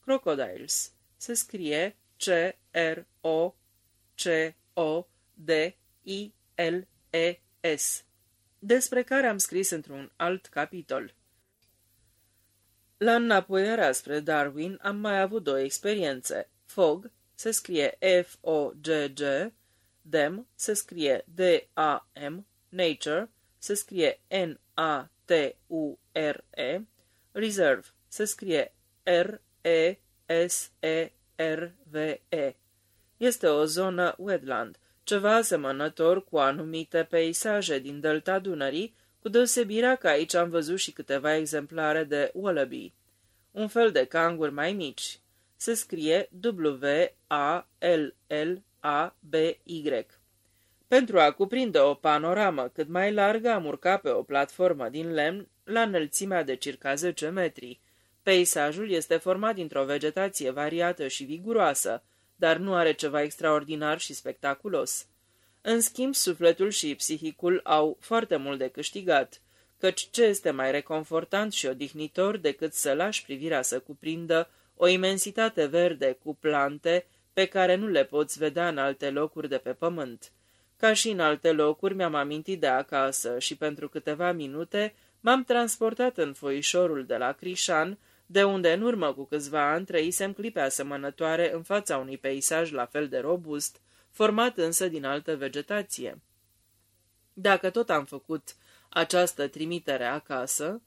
crocodiles se scrie C-R-O-C-O-D-I-L-E-S despre care am scris într-un alt capitol. La înapoierea spre Darwin am mai avut două experiențe. Fog se scrie F-O-G-G, Dem se scrie D-A-M, Nature se scrie N-A-T-U-R-E, Reserve se scrie R-E-S-E-R-V-E. Este o zonă wetland ceva asemănător cu anumite peisaje din delta Dunării, cu deosebirea că aici am văzut și câteva exemplare de wallaby, un fel de canguri mai mici. Se scrie W-A-L-L-A-B-Y. Pentru a cuprinde o panoramă cât mai largă, am urcat pe o platformă din lemn la înălțimea de circa 10 metri. Peisajul este format dintr-o vegetație variată și viguroasă, dar nu are ceva extraordinar și spectaculos. În schimb, sufletul și psihicul au foarte mult de câștigat, căci ce este mai reconfortant și odihnitor decât să lași privirea să cuprindă o imensitate verde cu plante pe care nu le poți vedea în alte locuri de pe pământ. Ca și în alte locuri mi-am amintit de acasă și pentru câteva minute m-am transportat în foișorul de la Crișan, de unde în urmă cu câțiva ani trăisem clipe asemănătoare în fața unui peisaj la fel de robust, format însă din altă vegetație. Dacă tot am făcut această trimitere acasă,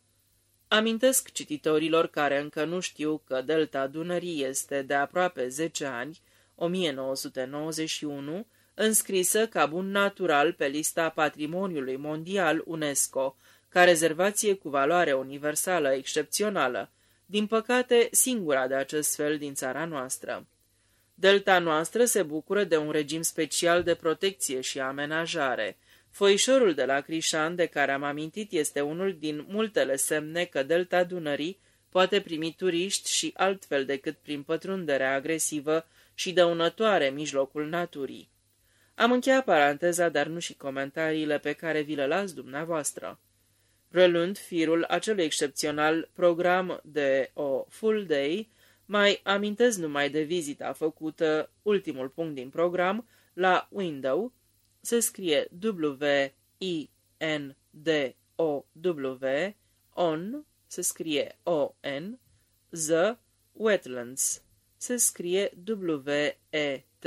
amintesc cititorilor care încă nu știu că delta Dunării este de aproape 10 ani, 1991, înscrisă ca bun natural pe lista Patrimoniului Mondial UNESCO, ca rezervație cu valoare universală excepțională, din păcate singura de acest fel din țara noastră. Delta noastră se bucură de un regim special de protecție și amenajare. Foișorul de la Crișan, de care am amintit, este unul din multele semne că delta Dunării poate primi turiști și altfel decât prin pătrunderea agresivă și dăunătoare mijlocul naturii. Am încheiat paranteza, dar nu și comentariile pe care vi le las dumneavoastră. Preluând firul acelui excepțional program de o full day, mai amintesc numai de vizita făcută, ultimul punct din program, la Window, se scrie W-I-N-D-O-W, on, se scrie O-N, The Wetlands, se scrie W-E-T-L-A-N-D-S.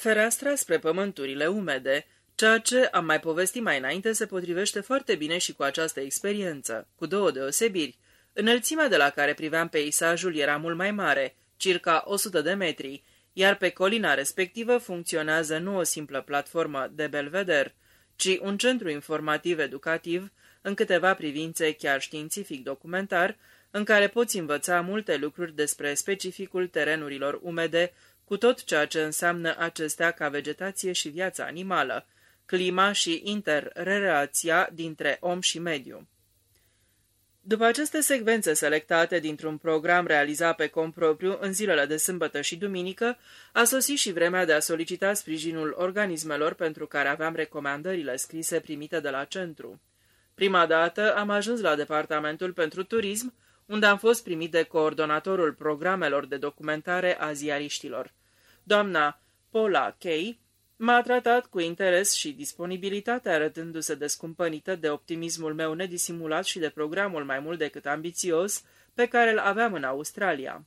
Fereastra spre pământurile umede, ceea ce am mai povestit mai înainte se potrivește foarte bine și cu această experiență, cu două deosebiri. Înălțimea de la care priveam peisajul era mult mai mare, circa 100 de metri, iar pe colina respectivă funcționează nu o simplă platformă de belveder, ci un centru informativ-educativ, în câteva privințe chiar științific-documentar, în care poți învăța multe lucruri despre specificul terenurilor umede, cu tot ceea ce înseamnă acestea ca vegetație și viața animală, clima și interrelația dintre om și mediu. După aceste secvențe selectate dintr-un program realizat pe compropriu în zilele de sâmbătă și duminică, a sosit și vremea de a solicita sprijinul organismelor pentru care aveam recomandările scrise primite de la centru. Prima dată am ajuns la Departamentul pentru Turism, unde am fost primit de coordonatorul programelor de documentare a ziariștilor. Doamna Paula Kay m-a tratat cu interes și disponibilitate, arătându-se descumpănită de optimismul meu nedisimulat și de programul mai mult decât ambițios pe care îl aveam în Australia.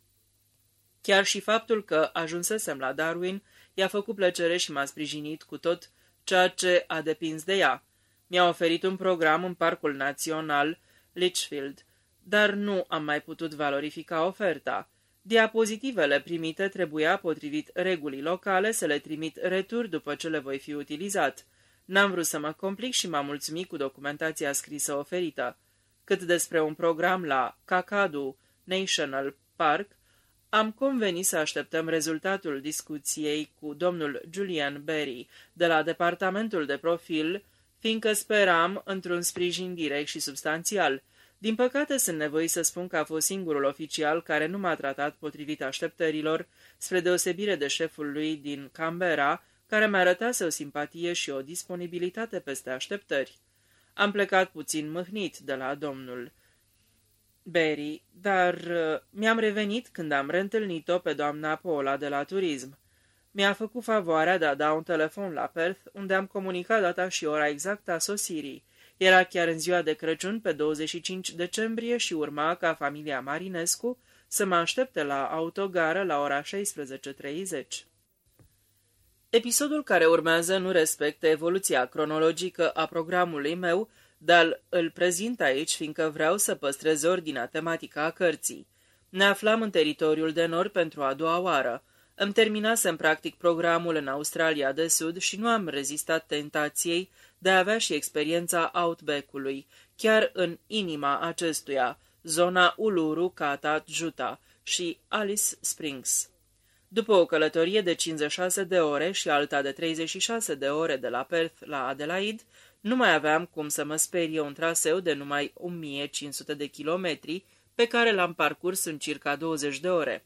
Chiar și faptul că ajunsesem la Darwin i-a făcut plăcere și m-a sprijinit cu tot ceea ce a depins de ea. Mi-a oferit un program în Parcul Național Litchfield, dar nu am mai putut valorifica oferta. Diapozitivele primite trebuia, potrivit regulii locale, să le trimit retur după ce le voi fi utilizat. N-am vrut să mă complic și m-am mulțumit cu documentația scrisă oferită. Cât despre un program la Kakadu National Park, am convenit să așteptăm rezultatul discuției cu domnul Julian Berry de la Departamentul de Profil, fiindcă speram într-un sprijin direct și substanțial – din păcate, sunt nevoit să spun că a fost singurul oficial care nu m-a tratat potrivit așteptărilor, spre deosebire de șeful lui din Canberra, care mi-a arătase o simpatie și o disponibilitate peste așteptări. Am plecat puțin mâhnit de la domnul Berry, dar uh, mi-am revenit când am reîntâlnit-o pe doamna Paula de la turism. Mi-a făcut favoarea de a da un telefon la Perth, unde am comunicat data și ora exactă a sosirii. Era chiar în ziua de Crăciun, pe 25 decembrie, și urma ca familia Marinescu să mă aștepte la autogară la ora 16.30. Episodul care urmează nu respectă evoluția cronologică a programului meu, dar îl prezint aici fiindcă vreau să păstrez ordinea tematică a cărții. Ne aflam în teritoriul de nord pentru a doua oară. Îmi terminasem practic programul în Australia de Sud și nu am rezistat tentației de a avea și experiența Outback-ului, chiar în inima acestuia, zona Uluru, Kata, Juta și Alice Springs. După o călătorie de 56 de ore și alta de 36 de ore de la Perth la Adelaide, nu mai aveam cum să mă sperie un traseu de numai 1500 de kilometri, pe care l-am parcurs în circa 20 de ore.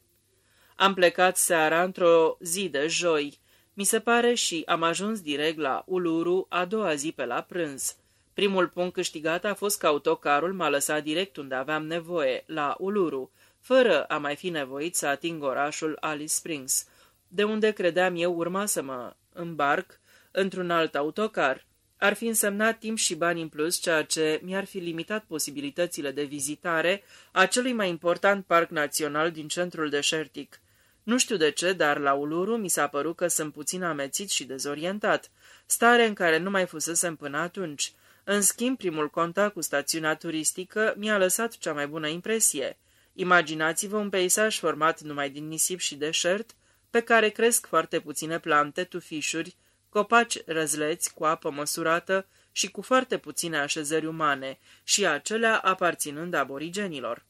Am plecat seara într-o zi de joi, mi se pare și am ajuns direct la Uluru a doua zi pe la prânz. Primul punct câștigat a fost că autocarul m-a lăsat direct unde aveam nevoie, la Uluru, fără a mai fi nevoit să ating orașul Alice Springs, de unde credeam eu urma să mă îmbarc într-un alt autocar. Ar fi însemnat timp și bani în plus, ceea ce mi-ar fi limitat posibilitățile de vizitare a celui mai important parc național din centrul deșertic. Nu știu de ce, dar la Uluru mi s-a părut că sunt puțin amețit și dezorientat, stare în care nu mai fusesem până atunci. În schimb, primul contact cu stațiunea turistică mi-a lăsat cea mai bună impresie. Imaginați-vă un peisaj format numai din nisip și deșert, pe care cresc foarte puține plante, tufișuri, copaci răzleți cu apă măsurată și cu foarte puține așezări umane, și acelea aparținând aborigenilor.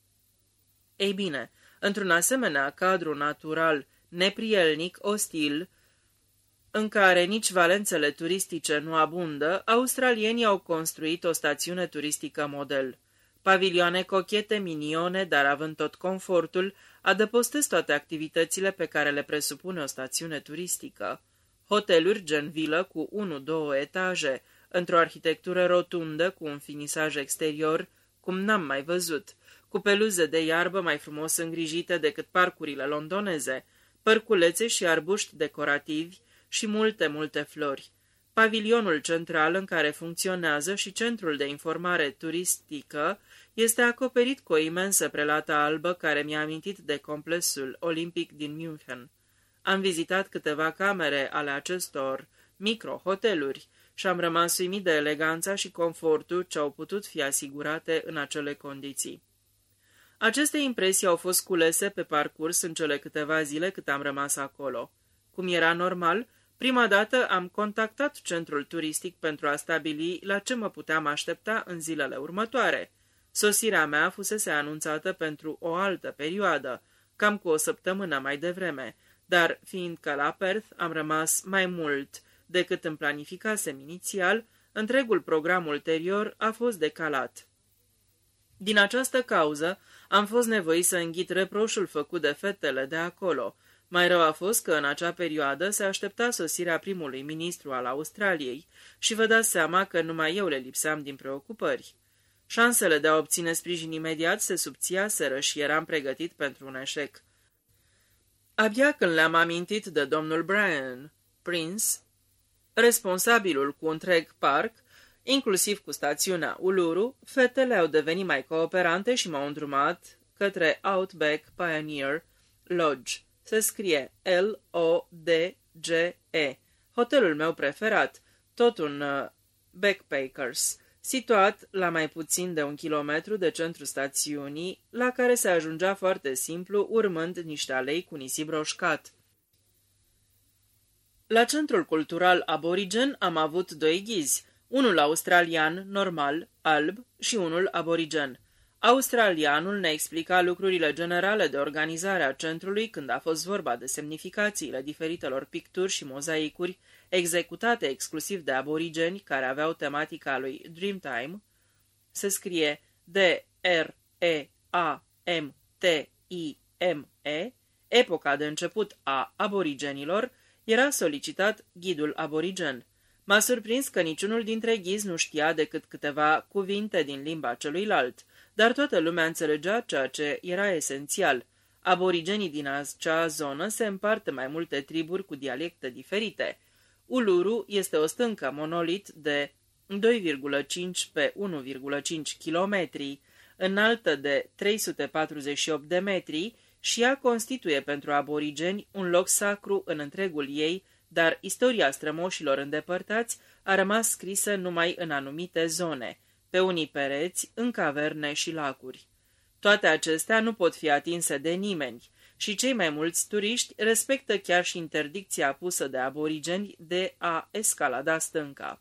Ei bine, într-un asemenea cadru natural, neprielnic, ostil, în care nici valențele turistice nu abundă, australienii au construit o stațiune turistică model. Pavilioane cochete, minione, dar având tot confortul, adăpostesc toate activitățile pe care le presupune o stațiune turistică. Hoteluri gen vilă cu 1-2 etaje, într-o arhitectură rotundă cu un finisaj exterior, cum n-am mai văzut, cu peluze de iarbă mai frumos îngrijite decât parcurile londoneze, părculețe și arbuști decorativi și multe, multe flori. Pavilionul central în care funcționează și centrul de informare turistică este acoperit cu o imensă prelată albă care mi-a amintit de complexul olimpic din München. Am vizitat câteva camere ale acestor micro-hoteluri și am rămas uimit de eleganța și confortul ce au putut fi asigurate în acele condiții. Aceste impresii au fost culese pe parcurs în cele câteva zile cât am rămas acolo. Cum era normal, prima dată am contactat centrul turistic pentru a stabili la ce mă puteam aștepta în zilele următoare. Sosirea mea fusese anunțată pentru o altă perioadă, cam cu o săptămână mai devreme, dar fiindcă la Perth am rămas mai mult decât îmi planificasem inițial, întregul program ulterior a fost decalat. Din această cauză am fost nevoit să înghit reproșul făcut de fetele de acolo. Mai rău a fost că în acea perioadă se aștepta sosirea primului ministru al Australiei și vă dați seama că numai eu le lipseam din preocupări. Șansele de a obține sprijin imediat se subțiaseră și eram pregătit pentru un eșec. Abia când le-am amintit de domnul Brian Prince, responsabilul cu întreg parc, inclusiv cu stațiunea Uluru, fetele au devenit mai cooperante și m-au îndrumat către Outback Pioneer Lodge. Se scrie L-O-D-G-E, hotelul meu preferat, tot un uh, backpackers, situat la mai puțin de un kilometru de centru stațiunii, la care se ajungea foarte simplu, urmând niște alei cu nisip roșcat. La centrul cultural aborigen am avut doi ghizi, unul australian, normal, alb, și unul aborigen. Australianul ne explica lucrurile generale de organizare a centrului când a fost vorba de semnificațiile diferitelor picturi și mozaicuri executate exclusiv de aborigeni care aveau tematica lui Dreamtime. Se scrie D-R-E-A-M-T-I-M-E, epoca de început a aborigenilor, era solicitat ghidul aborigen. M-a surprins că niciunul dintre ghizi nu știa decât câteva cuvinte din limba celuilalt, dar toată lumea înțelegea ceea ce era esențial. Aborigenii din acea zonă se împart în mai multe triburi cu dialecte diferite. Uluru este o stâncă monolit de 2,5 pe 1,5 km, înaltă de 348 de metri și ea constituie pentru aborigeni un loc sacru în întregul ei, dar istoria strămoșilor îndepărtați a rămas scrisă numai în anumite zone, pe unii pereți, în caverne și lacuri. Toate acestea nu pot fi atinse de nimeni și cei mai mulți turiști respectă chiar și interdicția pusă de aborigeni de a escalada stânca.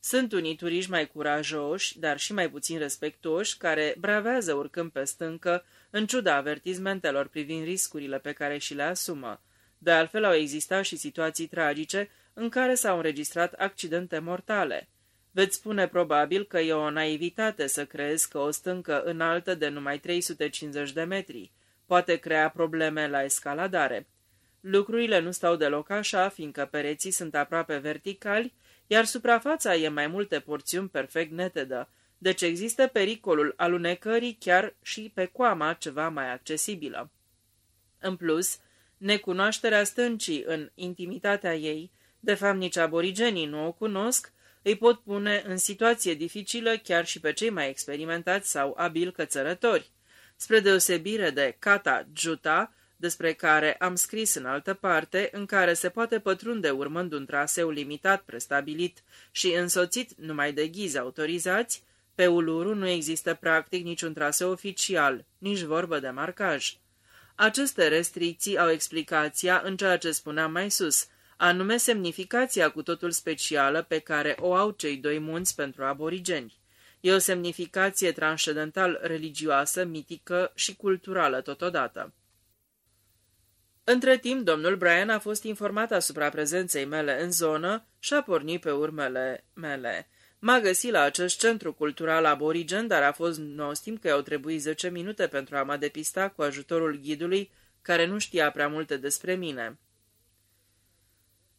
Sunt unii turiști mai curajoși, dar și mai puțin respectoși, care bravează urcând pe stâncă, în ciuda avertizmentelor privind riscurile pe care și le asumă. De altfel au existat și situații tragice în care s-au înregistrat accidente mortale. Veți spune probabil că e o naivitate să crezi că o stâncă înaltă de numai 350 de metri poate crea probleme la escaladare. Lucrurile nu stau deloc așa, fiindcă pereții sunt aproape verticali, iar suprafața e mai multe porțiuni perfect netedă, deci există pericolul alunecării chiar și pe coama ceva mai accesibilă. În plus, necunoașterea stâncii în intimitatea ei, de fapt nici aborigenii nu o cunosc, îi pot pune în situație dificilă chiar și pe cei mai experimentați sau abili cățărători. Spre deosebire de Kata Juta, despre care am scris în altă parte, în care se poate pătrunde urmând un traseu limitat prestabilit și însoțit numai de ghizi autorizați, pe Uluru nu există practic niciun traseu oficial, nici vorbă de marcaj. Aceste restricții au explicația în ceea ce spuneam mai sus. anume semnificația cu totul specială pe care o au cei doi munți pentru aborigeni. E o semnificație transcendental religioasă, mitică și culturală totodată. Între timp, domnul Brian a fost informat asupra prezenței mele în zonă și a pornit pe urmele mele. M-a găsit la acest centru cultural aborigen, dar a fost nostim că au trebuit 10 minute pentru a mă depista cu ajutorul ghidului, care nu știa prea multe despre mine.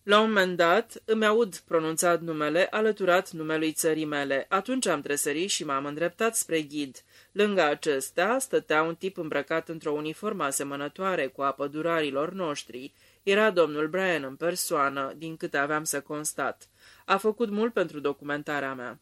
La un moment dat, îmi aud pronunțat numele, alăturat numelui țării mele. Atunci am tresărit și m-am îndreptat spre ghid. Lângă acesta stătea un tip îmbrăcat într-o uniformă asemănătoare cu a pădurarilor noștri. Era domnul Brian în persoană, din câte aveam să constat. A făcut mult pentru documentarea mea.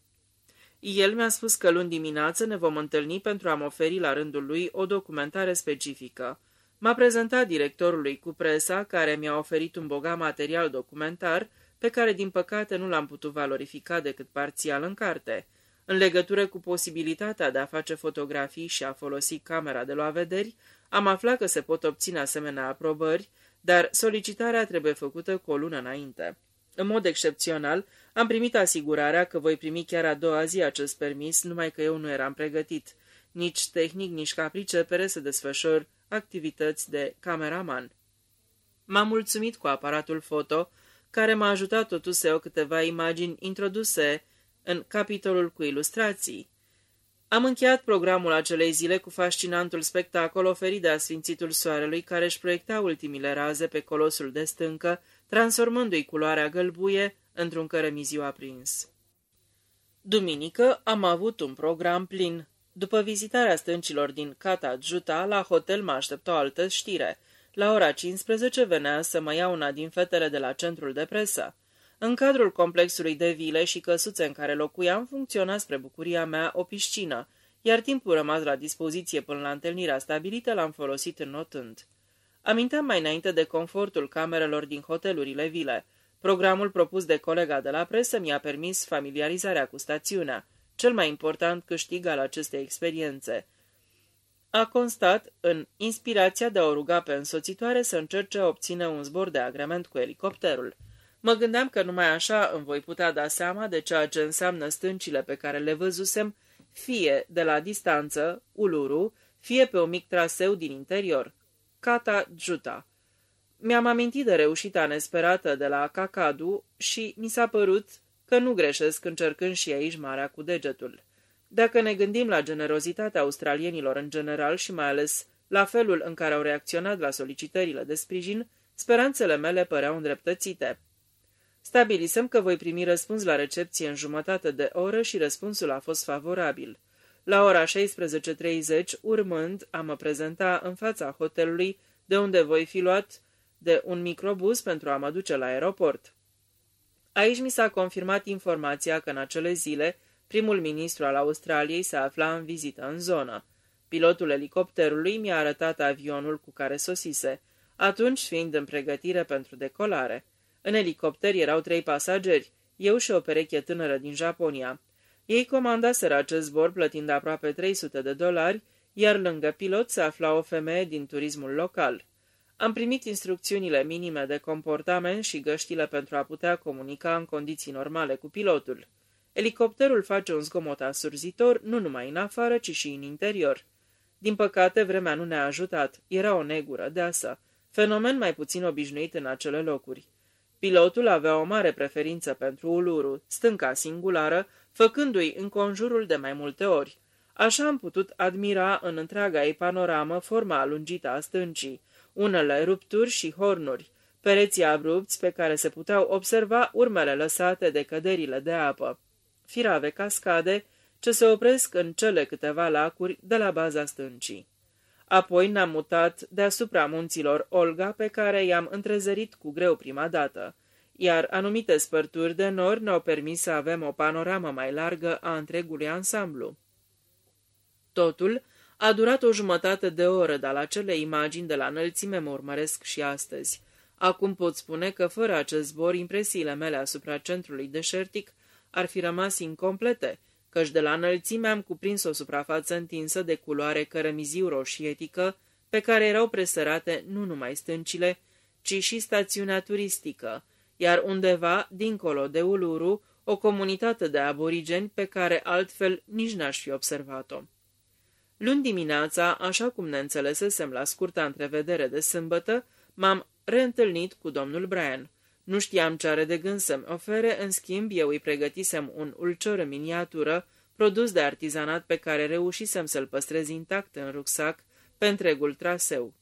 El mi-a spus că luni dimineață ne vom întâlni pentru a-mi oferi la rândul lui o documentare specifică. M-a prezentat directorului cu presa, care mi-a oferit un bogat material documentar, pe care, din păcate, nu l-am putut valorifica decât parțial în carte. În legătură cu posibilitatea de a face fotografii și a folosi camera de luat vederi, am aflat că se pot obține asemenea aprobări, dar solicitarea trebuie făcută cu o lună înainte. În mod excepțional, am primit asigurarea că voi primi chiar a doua zi acest permis, numai că eu nu eram pregătit. Nici tehnic, nici ca pricepere să desfășor activități de cameraman. M-am mulțumit cu aparatul foto, care m-a ajutat totuși să iau câteva imagini introduse în capitolul cu ilustrații. Am încheiat programul acelei zile cu fascinantul spectacol oferit de asfințitul soarelui care își proiecta ultimile raze pe colosul de stâncă, transformându-i culoarea gălbuie într-un cărămiziu aprins. Duminică am avut un program plin. După vizitarea stâncilor din Cata Juta, la hotel mă așteptă o altă știre. La ora 15 venea să mă ia una din fetele de la centrul de presă. În cadrul complexului de vile și căsuțe în care locuiam, funcționa spre bucuria mea o piscină, iar timpul rămas la dispoziție până la întâlnirea stabilită l-am folosit înnotând. Aminteam mai înainte de confortul camerelor din hotelurile vile. Programul propus de colega de la presă mi-a permis familiarizarea cu stațiunea, cel mai important câștig al acestei experiențe. A constat în inspirația de a o ruga pe însoțitoare să încerce a obține un zbor de agrement cu elicopterul. Mă gândeam că numai așa îmi voi putea da seama de ceea ce înseamnă stâncile pe care le văzusem, fie de la distanță, Uluru, fie pe un mic traseu din interior. Cata Juta. Mi-am amintit de reușita nesperată de la Cacadu și mi s-a părut că nu greșesc încercând și aici marea cu degetul. Dacă ne gândim la generozitatea australienilor în general și mai ales la felul în care au reacționat la solicitările de sprijin, speranțele mele păreau îndreptățite. Stabilisem că voi primi răspuns la recepție în jumătate de oră și răspunsul a fost favorabil. La ora 16.30, urmând a mă prezenta în fața hotelului, de unde voi fi luat de un microbus pentru a mă duce la aeroport. Aici mi s-a confirmat informația că în acele zile primul ministru al Australiei se afla în vizită în zonă. Pilotul elicopterului mi-a arătat avionul cu care sosise, atunci fiind în pregătire pentru decolare. În elicopter erau trei pasageri, eu și o pereche tânără din Japonia. Ei comandaseră acest zbor plătind aproape 300 de dolari, iar lângă pilot se afla o femeie din turismul local. Am primit instrucțiunile minime de comportament și găștile pentru a putea comunica în condiții normale cu pilotul. Elicopterul face un zgomot asurzitor nu numai în afară, ci și în interior. Din păcate, vremea nu ne-a ajutat. Era o negură deasă, fenomen mai puțin obișnuit în acele locuri. Pilotul avea o mare preferință pentru Uluru, stânca singulară, făcându-i în conjurul de mai multe ori. Așa am putut admira în întreaga ei panoramă forma alungită a stâncii, unele rupturi și hornuri, pereții abrupți pe care se puteau observa urmele lăsate de căderile de apă, firave cascade ce se opresc în cele câteva lacuri de la baza stâncii. Apoi ne-am mutat deasupra munților Olga, pe care i-am întrezărit cu greu prima dată, iar anumite spărturi de nor ne-au permis să avem o panoramă mai largă a întregului ansamblu. Totul a durat o jumătate de oră, dar la cele imagini de la înălțime mă urmăresc și astăzi. Acum pot spune că fără acest zbor, impresiile mele asupra centrului deșertic ar fi rămas incomplete, căci de la înălțime am cuprins o suprafață întinsă de culoare cărămiziu roșietică, pe care erau presărate nu numai stâncile, ci și stațiunea turistică, iar undeva, dincolo de Uluru, o comunitate de aborigeni pe care altfel nici n-aș fi observat-o. Luni dimineața, așa cum ne înțelesesem la scurta întrevedere de sâmbătă, m-am reîntâlnit cu domnul Brian. Nu știam ce are de gând să-mi ofere, în schimb eu îi pregătisem un ulcior în miniatură, produs de artizanat pe care reușisem să-l păstrez intact în rucsac pe întregul traseu.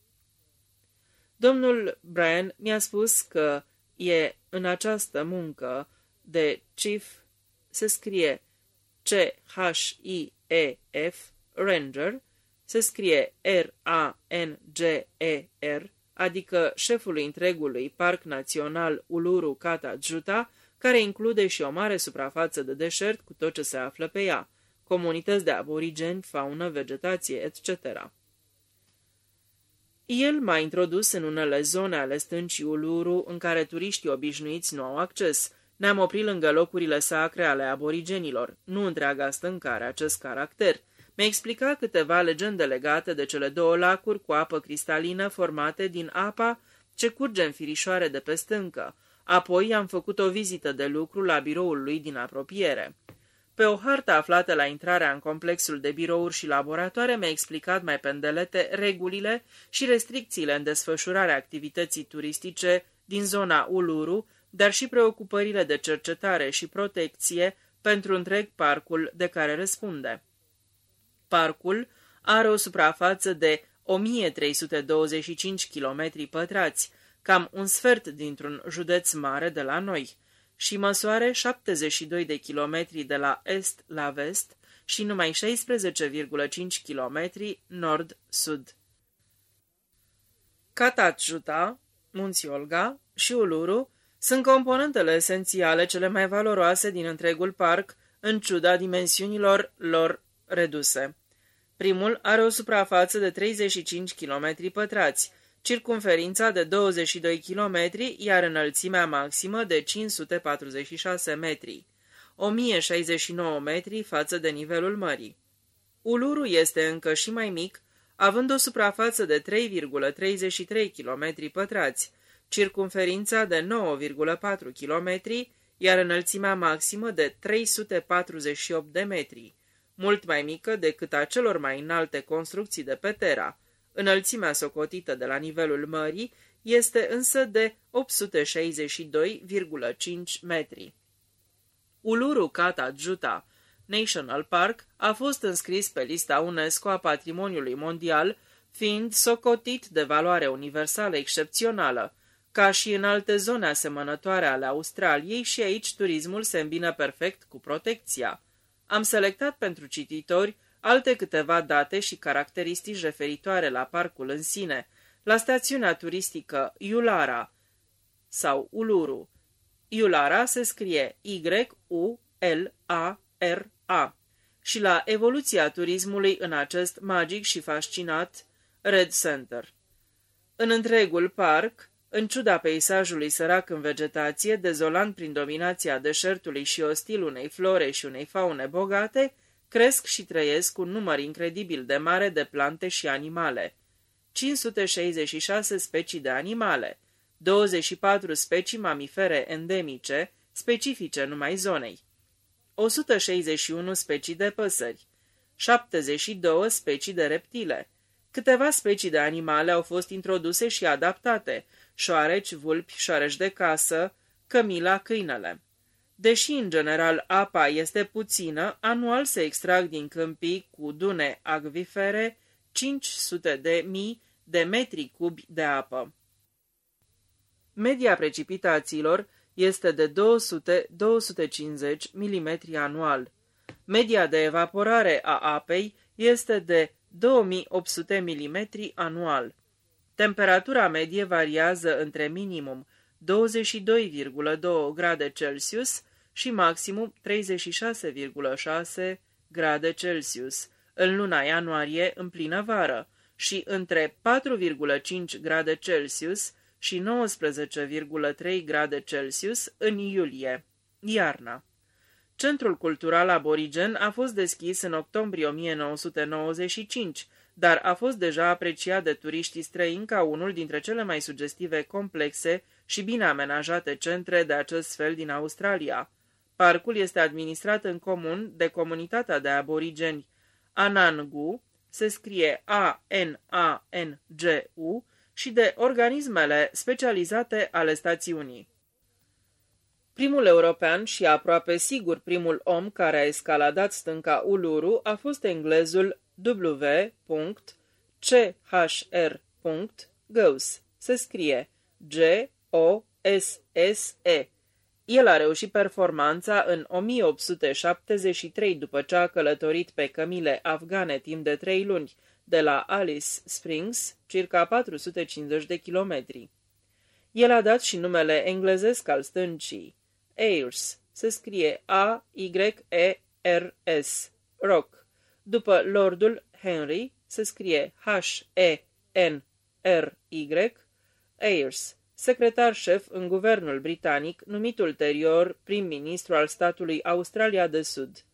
Domnul Brian mi-a spus că e în această muncă de chief, se scrie C-H-I-E-F, Ranger, se scrie R-A-N-G-E-R, adică șefului întregului Parc Național Uluru Kata Juta, care include și o mare suprafață de deșert cu tot ce se află pe ea, comunități de aborigeni, faună, vegetație, etc. El m-a introdus în unele zone ale stâncii Uluru în care turiștii obișnuiți nu au acces. Ne-am oprit lângă locurile sacre ale aborigenilor. Nu întreaga stâncă are acest caracter. Mi-a explicat câteva legende legate de cele două lacuri cu apă cristalină formate din apa ce curge în firișoare de pe stâncă. Apoi am făcut o vizită de lucru la biroul lui din apropiere. Pe o hartă aflată la intrarea în complexul de birouri și laboratoare mi-a explicat mai pendelete regulile și restricțiile în desfășurarea activității turistice din zona Uluru, dar și preocupările de cercetare și protecție pentru întreg parcul de care răspunde. Parcul are o suprafață de 1325 km pătrați, cam un sfert dintr-un județ mare de la noi, și măsoare 72 de kilometri de la est la vest și numai 16,5 km nord-sud. Catatjuta, Munții Olga și Uluru sunt componentele esențiale cele mai valoroase din întregul parc, în ciuda dimensiunilor lor reduse. Primul are o suprafață de 35 km pătrați, circumferința de 22 km, iar înălțimea maximă de 546 metri, 1069 metri față de nivelul mării. Uluru este încă și mai mic, având o suprafață de 3,33 km pătrați, circumferința de 9,4 km, iar înălțimea maximă de 348 de metri, mult mai mică decât a celor mai înalte construcții de pe Terra, Înălțimea socotită de la nivelul mării este însă de 862,5 metri. Uluru Kata Juta National Park a fost înscris pe lista UNESCO a Patrimoniului Mondial, fiind socotit de valoare universală excepțională, ca și în alte zone asemănătoare ale Australiei și aici turismul se îmbină perfect cu protecția. Am selectat pentru cititori alte câteva date și caracteristici referitoare la parcul în sine, la stațiunea turistică Iulara sau Uluru. Iulara se scrie Y-U-L-A-R-A și la evoluția turismului în acest magic și fascinat Red Center. În întregul parc, în ciuda peisajului sărac în vegetație, dezolant prin dominația deșertului și ostil unei flore și unei faune bogate, cresc și trăiesc un număr incredibil de mare de plante și animale. 566 specii de animale, 24 specii mamifere endemice, specifice numai zonei, 161 specii de păsări, 72 specii de reptile. Câteva specii de animale au fost introduse și adaptate, șoareci, vulpi, șoareci de casă, cămila, câinele. Deși în general apa este puțină, anual se extrag din câmpii cu dune acvifere 500 de mii de metri cubi de apă. Media precipitațiilor este de 200-250 mm anual. Media de evaporare a apei este de 2800 mm anual. Temperatura medie variază între minimum 22,2 grade Celsius și maximum 36,6 grade Celsius în luna ianuarie în plină vară și între 4,5 grade Celsius și 19,3 grade Celsius în iulie, iarna. Centrul cultural aborigen a fost deschis în octombrie 1995, dar a fost deja apreciat de turiștii străini ca unul dintre cele mai sugestive complexe și bine amenajate centre de acest fel din Australia. Parcul este administrat în comun de comunitatea de aborigeni Anangu, se scrie A-N-A-N-G-U, și de organismele specializate ale stațiunii. Primul european și aproape sigur primul om care a escaladat stânca Uluru a fost englezul W.CHR.Gauss. Se scrie G-O-S-S-E. El a reușit performanța în 1873 după ce a călătorit pe cămile afgane timp de trei luni, de la Alice Springs, circa 450 de kilometri. El a dat și numele englezesc al stâncii, Ayers, se scrie A-Y-E-R-S, Rock. După Lordul Henry, se scrie H-E-N-R-Y, Ayers, secretar șef în guvernul britanic, numit ulterior prim-ministru al statului Australia de Sud.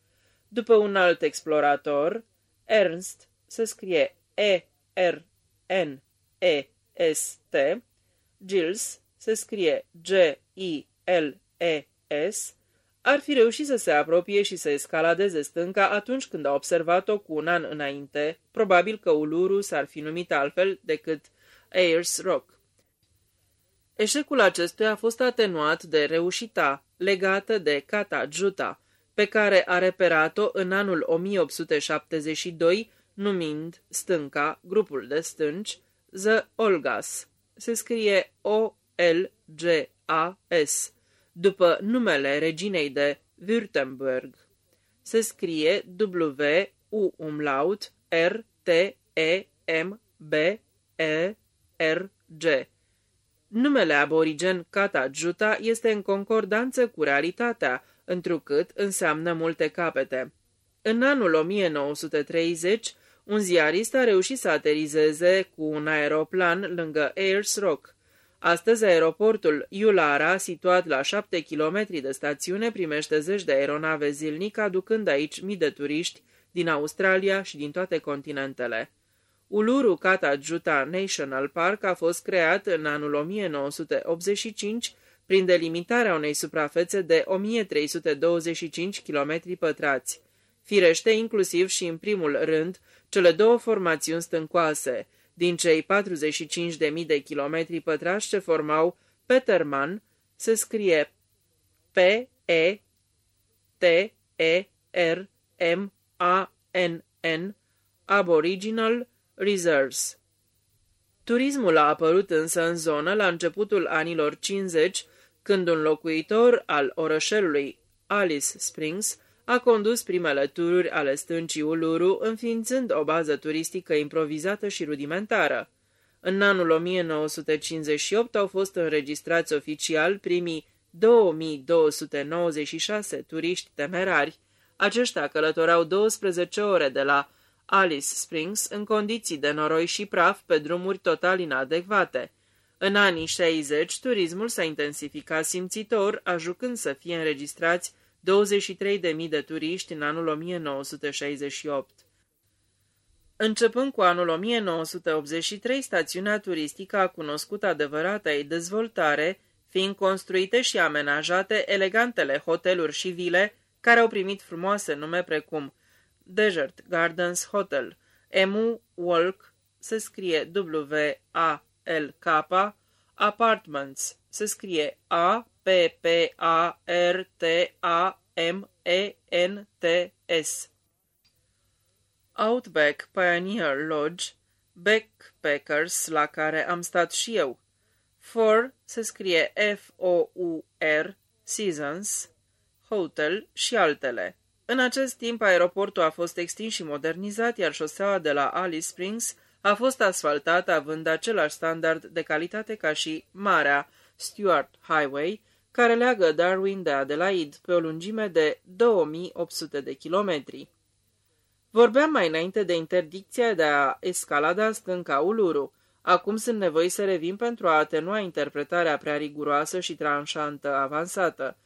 După un alt explorator, Ernst, se scrie E-R-N-E-S-T, Gilles, se scrie G-I-L-E-S, ar fi reușit să se apropie și să escaladeze stânca atunci când a observat-o cu un an înainte, probabil că Uluru s-ar fi numit altfel decât Ayers Rock. Eșecul acestuia a fost atenuat de reușita legată de Kata Juta, pe care a reperat-o în anul 1872 numind stânca, grupul de stânci, The Olgas. Se scrie O-L-G-A-S, după numele reginei de Württemberg. Se scrie W-U-umlaut R-T-E-M-B-E-R-G. Numele aborigen Kata este în concordanță cu realitatea, întrucât înseamnă multe capete. În anul 1930, un ziarist a reușit să aterizeze cu un aeroplan lângă Ayers Rock. Astăzi, aeroportul Yulara, situat la 7 km de stațiune, primește zeci de aeronave zilnic, aducând aici mii de turiști din Australia și din toate continentele. Uluru Kata Juta National Park a fost creat în anul 1985 prin delimitarea unei suprafețe de 1325 km pătrați. Firește, inclusiv și în primul rând, cele două formațiuni stâncoase, din cei 45.000 de kilometri pătrași ce formau Peterman, se scrie P-E-T-E-R-M-A-N-N, Aboriginal Reserves. Turismul a apărut însă în zonă la începutul anilor 50, când un locuitor al orășelului Alice Springs a condus primele tururi ale stâncii Uluru, înființând o bază turistică improvizată și rudimentară. În anul 1958 au fost înregistrați oficial primii 2296 turiști temerari. Aceștia călătoreau 12 ore de la Alice Springs în condiții de noroi și praf pe drumuri total inadecvate. În anii 60, turismul s-a intensificat simțitor, ajungând să fie înregistrați 23.000 de turiști în anul 1968. Începând cu anul 1983, stațiunea turistică a cunoscut adevărata ei dezvoltare, fiind construite și amenajate elegantele hoteluri și vile care au primit frumoase nume precum Desert Gardens Hotel, Emu Walk, se scrie W-A-L-K, Apartments, se scrie A P-P-A-R-T-A-M-E-N-T-S. Outback Pioneer Lodge, Backpackers, la care am stat și eu. For se scrie F-O-U-R, Seasons, Hotel și altele. În acest timp, aeroportul a fost extins și modernizat, iar șoseaua de la Alice Springs a fost asfaltată având același standard de calitate ca și Marea Stuart Highway, care leagă Darwin de Adelaide pe o lungime de 2800 de kilometri. Vorbeam mai înainte de interdicția de a escalada stânca Uluru. Acum sunt nevoi să revin pentru a atenua interpretarea prea riguroasă și tranșantă avansată.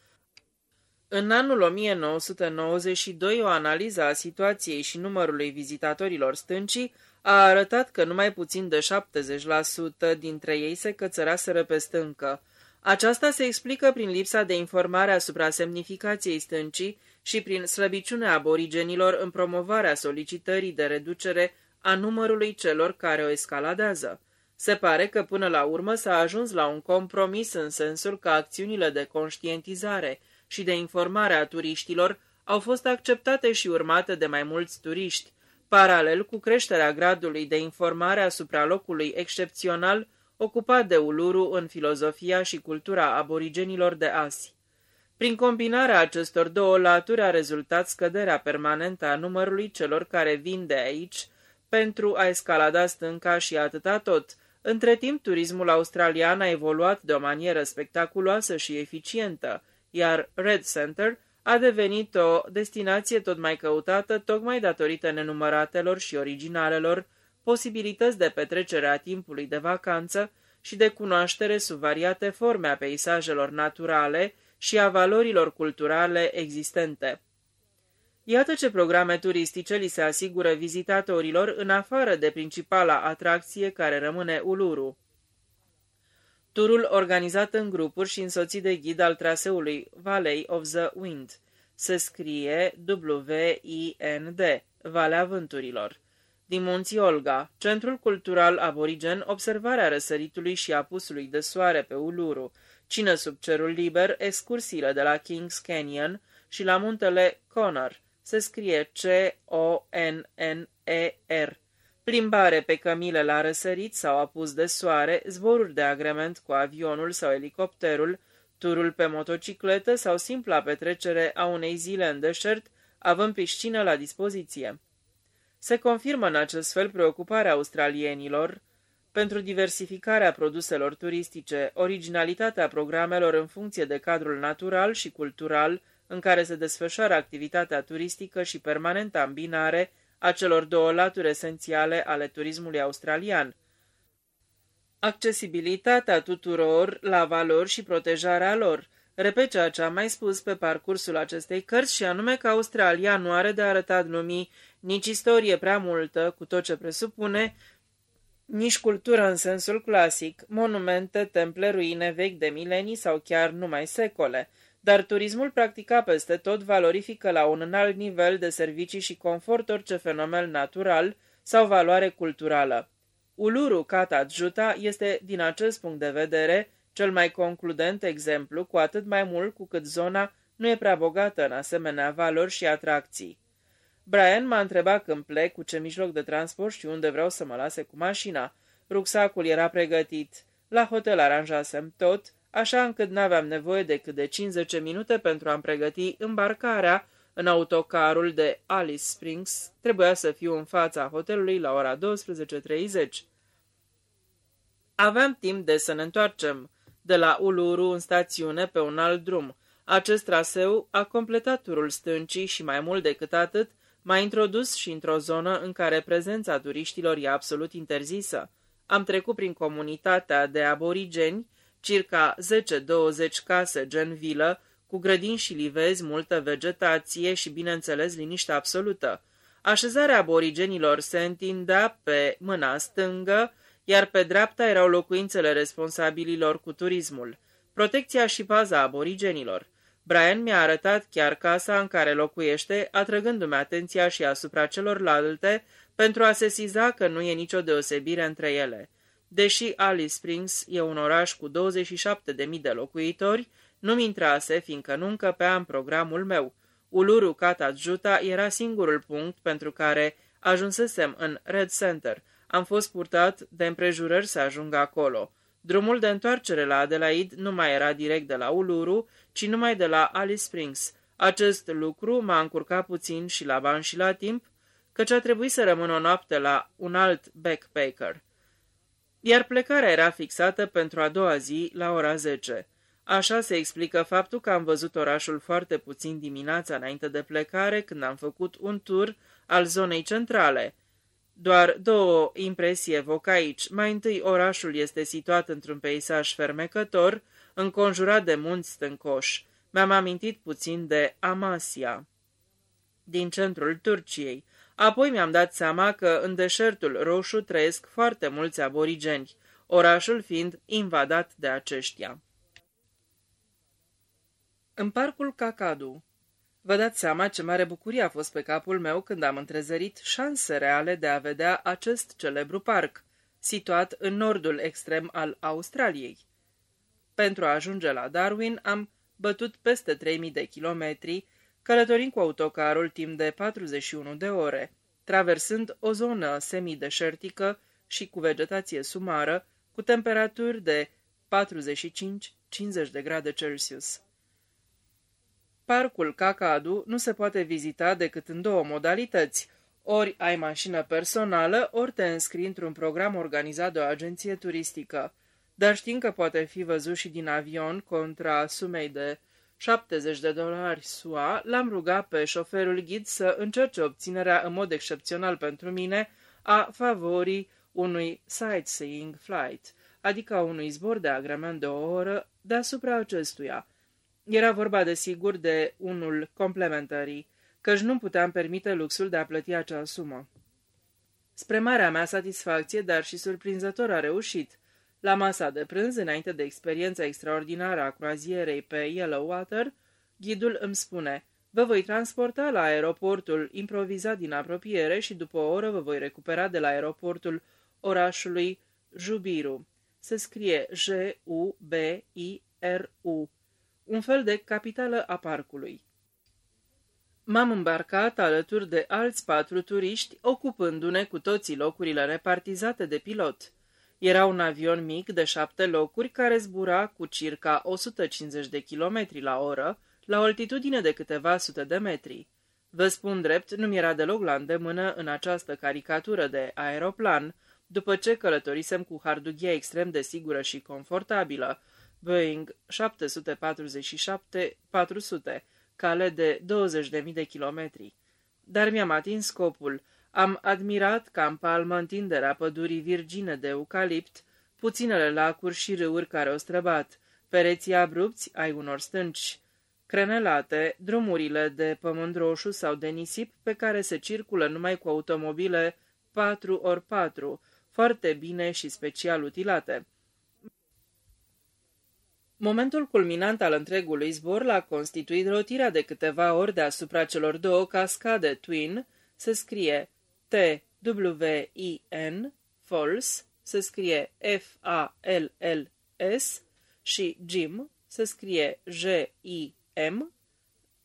În anul 1992, o analiză a situației și numărului vizitatorilor stâncii a arătat că numai puțin de 70% dintre ei se cățăraseră pe stâncă. Aceasta se explică prin lipsa de informare asupra semnificației stâncii și prin slăbiciunea aborigenilor în promovarea solicitării de reducere a numărului celor care o escaladează. Se pare că până la urmă s-a ajuns la un compromis în sensul că acțiunile de conștientizare și de informare a turiștilor au fost acceptate și urmate de mai mulți turiști, paralel cu creșterea gradului de informare asupra locului excepțional ocupat de Uluru în filozofia și cultura aborigenilor de azi. Prin combinarea acestor două laturi a rezultat scăderea permanentă a numărului celor care vin de aici pentru a escalada stânca și atâta tot. Între timp, turismul australian a evoluat de o manieră spectaculoasă și eficientă, iar Red Center a devenit o destinație tot mai căutată tocmai datorită nenumăratelor și originalelor posibilități de petrecere a timpului de vacanță și de cunoaștere sub variate forme a peisajelor naturale și a valorilor culturale existente. Iată ce programe turistice li se asigură vizitatorilor în afară de principala atracție care rămâne Uluru. Turul organizat în grupuri și însoțit de ghid al traseului Valley of the Wind. Se scrie W-I-N-D, Valea Vânturilor. Din Munții Olga, Centrul Cultural Aborigen, observarea răsăritului și apusului de soare pe Uluru, cină sub cerul liber, excursiile de la Kings Canyon și la muntele Connor. Se scrie C-O-N-N-E-R plimbare pe cămile la răsărit sau apus de soare, zboruri de agrement cu avionul sau elicopterul, turul pe motocicletă sau simpla petrecere a unei zile în deșert, având piscină la dispoziție. Se confirmă în acest fel preocuparea australienilor pentru diversificarea produselor turistice, originalitatea programelor în funcție de cadrul natural și cultural în care se desfășoară activitatea turistică și permanenta îmbinare a celor două laturi esențiale ale turismului australian. Accesibilitatea tuturor la valori și protejarea lor. Repet ceea ce am mai spus pe parcursul acestei cărți și anume că Australia nu are de arătat lumii nici istorie prea multă, cu tot ce presupune, nici cultură în sensul clasic, monumente, temple, ruine vechi de milenii sau chiar numai secole – dar turismul practicat peste tot valorifică la un înalt nivel de servicii și confort orice fenomen natural sau valoare culturală. Uluru Kata Juta este, din acest punct de vedere, cel mai concludent exemplu, cu atât mai mult cu cât zona nu e prea bogată în asemenea valori și atracții. Brian m-a întrebat când plec, cu ce mijloc de transport și unde vreau să mă lase cu mașina. Rucsacul era pregătit. La hotel aranjasem tot, așa încât n-aveam nevoie decât de 50 minute pentru a-mi pregăti îmbarcarea în autocarul de Alice Springs. Trebuia să fiu în fața hotelului la ora 12.30. Aveam timp de să ne întoarcem de la Uluru în stațiune pe un alt drum. Acest traseu a completat turul stâncii și mai mult decât atât m-a introdus și într-o zonă în care prezența turiștilor e absolut interzisă. Am trecut prin comunitatea de aborigeni circa 10-20 case gen vilă, cu grădini și livezi, multă vegetație și, bineînțeles, liniște absolută. Așezarea aborigenilor se întindea pe mâna stângă, iar pe dreapta erau locuințele responsabililor cu turismul. Protecția și paza aborigenilor. Brian mi-a arătat chiar casa în care locuiește, atrăgându-mi atenția și asupra celorlalte, pentru a sesiza că nu e nicio deosebire între ele. Deși Alice Springs e un oraș cu 27.000 de locuitori, nu-mi intrase, fiindcă nu încăpea în programul meu. Uluru Katajuta era singurul punct pentru care ajunsesem în Red Center. Am fost purtat de împrejurări să ajung acolo. Drumul de întoarcere la Adelaide nu mai era direct de la Uluru, ci numai de la Alice Springs. Acest lucru m-a încurcat puțin și la bani și la timp, căci a trebuit să rămân o noapte la un alt backpacker iar plecarea era fixată pentru a doua zi la ora 10. Așa se explică faptul că am văzut orașul foarte puțin dimineața înainte de plecare, când am făcut un tur al zonei centrale. Doar două impresii evoc aici. Mai întâi, orașul este situat într-un peisaj fermecător, înconjurat de munți stâncoși. Mi-am amintit puțin de Amasia, din centrul Turciei. Apoi mi-am dat seama că în deșertul roșu trăiesc foarte mulți aborigeni, orașul fiind invadat de aceștia. În parcul Cacadu Vă dați seama ce mare bucurie a fost pe capul meu când am întrezărit șanse reale de a vedea acest celebru parc, situat în nordul extrem al Australiei. Pentru a ajunge la Darwin am bătut peste 3000 de kilometri, călătorind cu autocarul timp de 41 de ore, traversând o zonă semideșertică și cu vegetație sumară, cu temperaturi de 45-50 de grade Celsius. Parcul Cacadu nu se poate vizita decât în două modalități. Ori ai mașină personală, ori te înscrii într-un program organizat de o agenție turistică. Dar știind că poate fi văzut și din avion contra sumei de 70 de dolari SUA, l-am rugat pe șoferul ghid să încerce obținerea în mod excepțional pentru mine a favorii unui sightseeing flight, adică a unui zbor de agrement de o oră deasupra acestuia. Era vorba, desigur, de unul complementarii, căci nu puteam permite luxul de a plăti acea sumă. Spre marea mea satisfacție, dar și surprinzător a reușit. La masa de prânz, înainte de experiența extraordinară a croazierei pe Yellowwater, ghidul îmi spune, vă voi transporta la aeroportul improvizat din apropiere și după o oră vă voi recupera de la aeroportul orașului Jubiru. Se scrie J-U-B-I-R-U un fel de capitală a parcului. M-am îmbarcat alături de alți patru turiști, ocupându-ne cu toții locurile repartizate de pilot. Era un avion mic de șapte locuri care zbura cu circa 150 de kilometri la oră, la o altitudine de câteva sute de metri. Vă spun drept, nu mi-era deloc la îndemână în această caricatură de aeroplan, după ce călătorisem cu hardughia extrem de sigură și confortabilă, Boeing 747-400, cale de 20.000 de kilometri. Dar mi-am atins scopul. Am admirat ca în palmă întinderea pădurii virgine de eucalipt, puținele lacuri și râuri care o străbat, pereții abrupți ai unor stânci, crenelate, drumurile de pământ roșu sau de nisip pe care se circulă numai cu automobile 4x4, foarte bine și special utilate. Momentul culminant al întregului zbor l-a constituit rotirea de câteva ori deasupra celor două cascade Twin, se scrie T-W-I-N, Falls, se scrie F-A-L-L-S, și Jim, se scrie J-I-M,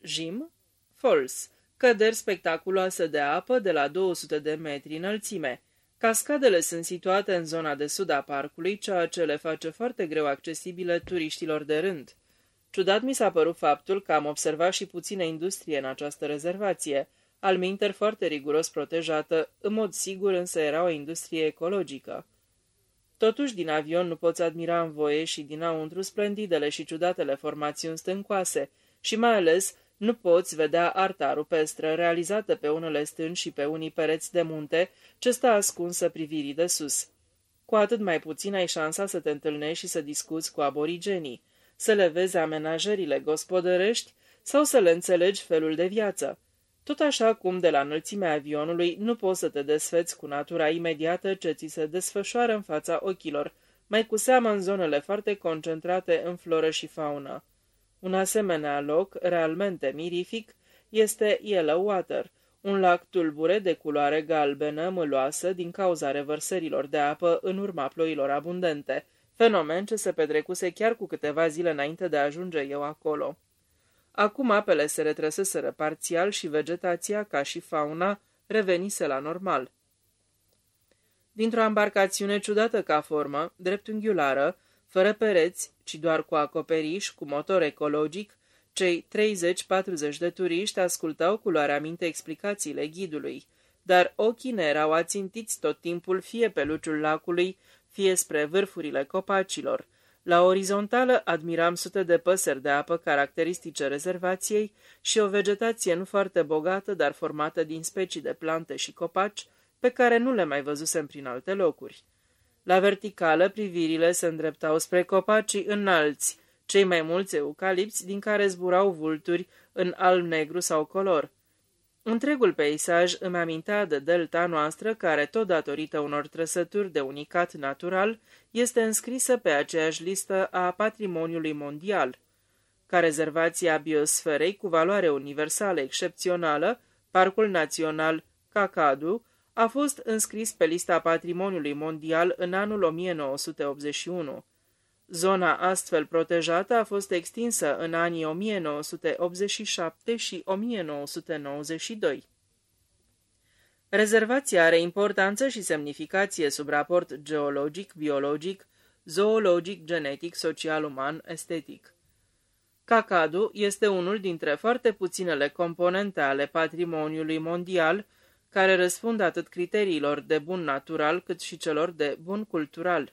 Jim, Falls, căderi spectaculoase de apă de la 200 de metri înălțime, Cascadele sunt situate în zona de sud a parcului, ceea ce le face foarte greu accesibile turiștilor de rând. Ciudat mi s-a părut faptul că am observat și puțină industrie în această rezervație, al minter foarte riguros protejată, în mod sigur însă era o industrie ecologică. Totuși, din avion nu poți admira în voie și dinăuntru splendidele și ciudatele formațiuni stâncoase și mai ales nu poți vedea arta rupestră realizată pe unele stânci și pe unii pereți de munte ce stă ascunsă privirii de sus. Cu atât mai puțin ai șansa să te întâlnești și să discuți cu aborigenii, să le vezi amenajările gospodărești sau să le înțelegi felul de viață. Tot așa cum de la înălțimea avionului nu poți să te desfeți cu natura imediată ce ți se desfășoară în fața ochilor, mai cu seamă în zonele foarte concentrate în floră și faună. Un asemenea loc, realmente mirific, este Yellowwater, un lac tulbure de culoare galbenă mâloasă din cauza revărsărilor de apă în urma ploilor abundente, fenomen ce se petrecuse chiar cu câteva zile înainte de a ajunge eu acolo. Acum apele se retrăseseră parțial și vegetația, ca și fauna, revenise la normal. Dintr-o embarcațiune ciudată ca formă, dreptunghiulară, fără pereți, ci doar cu acoperiș, cu motor ecologic, cei 30-40 de turiști ascultau cu luarea minte explicațiile ghidului, dar ochii ne erau ațintiți tot timpul fie pe luciul lacului, fie spre vârfurile copacilor. La orizontală admiram sute de păsări de apă caracteristice rezervației și o vegetație nu foarte bogată, dar formată din specii de plante și copaci, pe care nu le mai văzusem prin alte locuri. La verticală, privirile se îndreptau spre copacii înalți, cei mai mulți eucalipți din care zburau vulturi în alb-negru sau color. Întregul peisaj îmi amintea de delta noastră, care, tot datorită unor trăsături de unicat natural, este înscrisă pe aceeași listă a patrimoniului mondial. Ca rezervație a biosferei cu valoare universală excepțională, Parcul Național Cacadu a fost înscris pe lista patrimoniului mondial în anul 1981. Zona astfel protejată a fost extinsă în anii 1987 și 1992. Rezervația are importanță și semnificație sub raport geologic, biologic, zoologic, genetic, social, uman, estetic. Cacadu este unul dintre foarte puținele componente ale patrimoniului mondial care răspund atât criteriilor de bun natural cât și celor de bun cultural.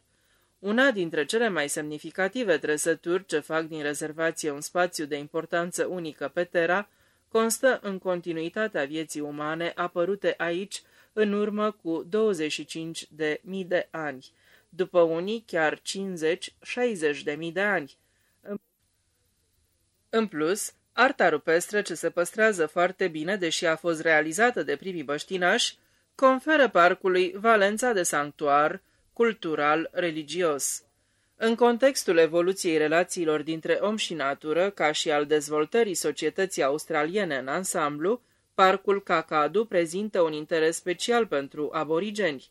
Una dintre cele mai semnificative trăsături ce fac din rezervație un spațiu de importanță unică pe Terra constă în continuitatea vieții umane apărute aici în urmă cu 25 de mii de ani, după unii chiar 50-60 de mii de ani. În plus, arta rupestre ce se păstrează foarte bine, deși a fost realizată de primii băștinași, conferă parcului valența de sanctuar, cultural, religios. În contextul evoluției relațiilor dintre om și natură, ca și al dezvoltării societății australiene în ansamblu, parcul Cacadu prezintă un interes special pentru aborigeni.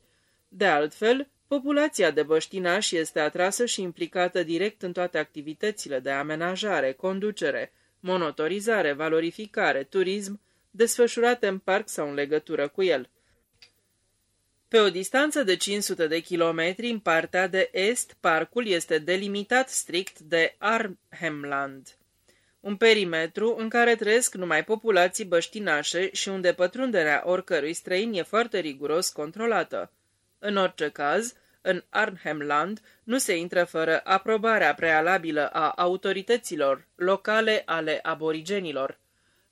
De altfel, populația de băștinași este atrasă și implicată direct în toate activitățile de amenajare, conducere, monotorizare, valorificare, turism, desfășurate în parc sau în legătură cu el. Pe o distanță de 500 de kilometri în partea de est, parcul este delimitat strict de Arnhemland, un perimetru în care trăiesc numai populații băștinașe și unde pătrunderea oricărui străin e foarte riguros controlată. În orice caz, în Arnhemland nu se intră fără aprobarea prealabilă a autorităților locale ale aborigenilor.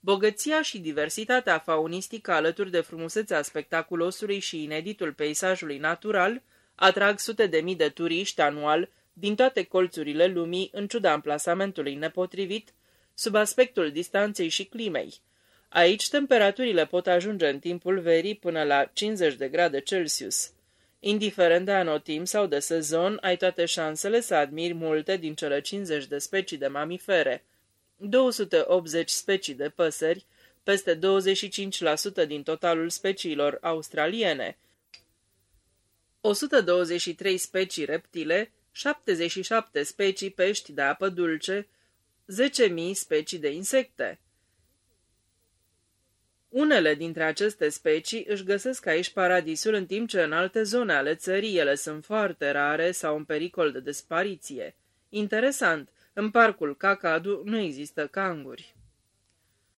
Bogăția și diversitatea faunistică alături de frumusețea spectaculosului și ineditul peisajului natural atrag sute de mii de turiști anual din toate colțurile lumii în ciuda amplasamentului nepotrivit, sub aspectul distanței și climei. Aici temperaturile pot ajunge în timpul verii până la 50 de grade Celsius. Indiferent de anotim sau de sezon, ai toate șansele să admiri multe din cele 50 de specii de mamifere – 280 specii de păsări, peste 25% din totalul speciilor australiene, 123 specii reptile, 77 specii pești de apă dulce, 10.000 specii de insecte. Unele dintre aceste specii își găsesc aici paradisul în timp ce în alte zone ale țării ele sunt foarte rare sau în pericol de dispariție. Interesant, în parcul Cacadu nu există canguri.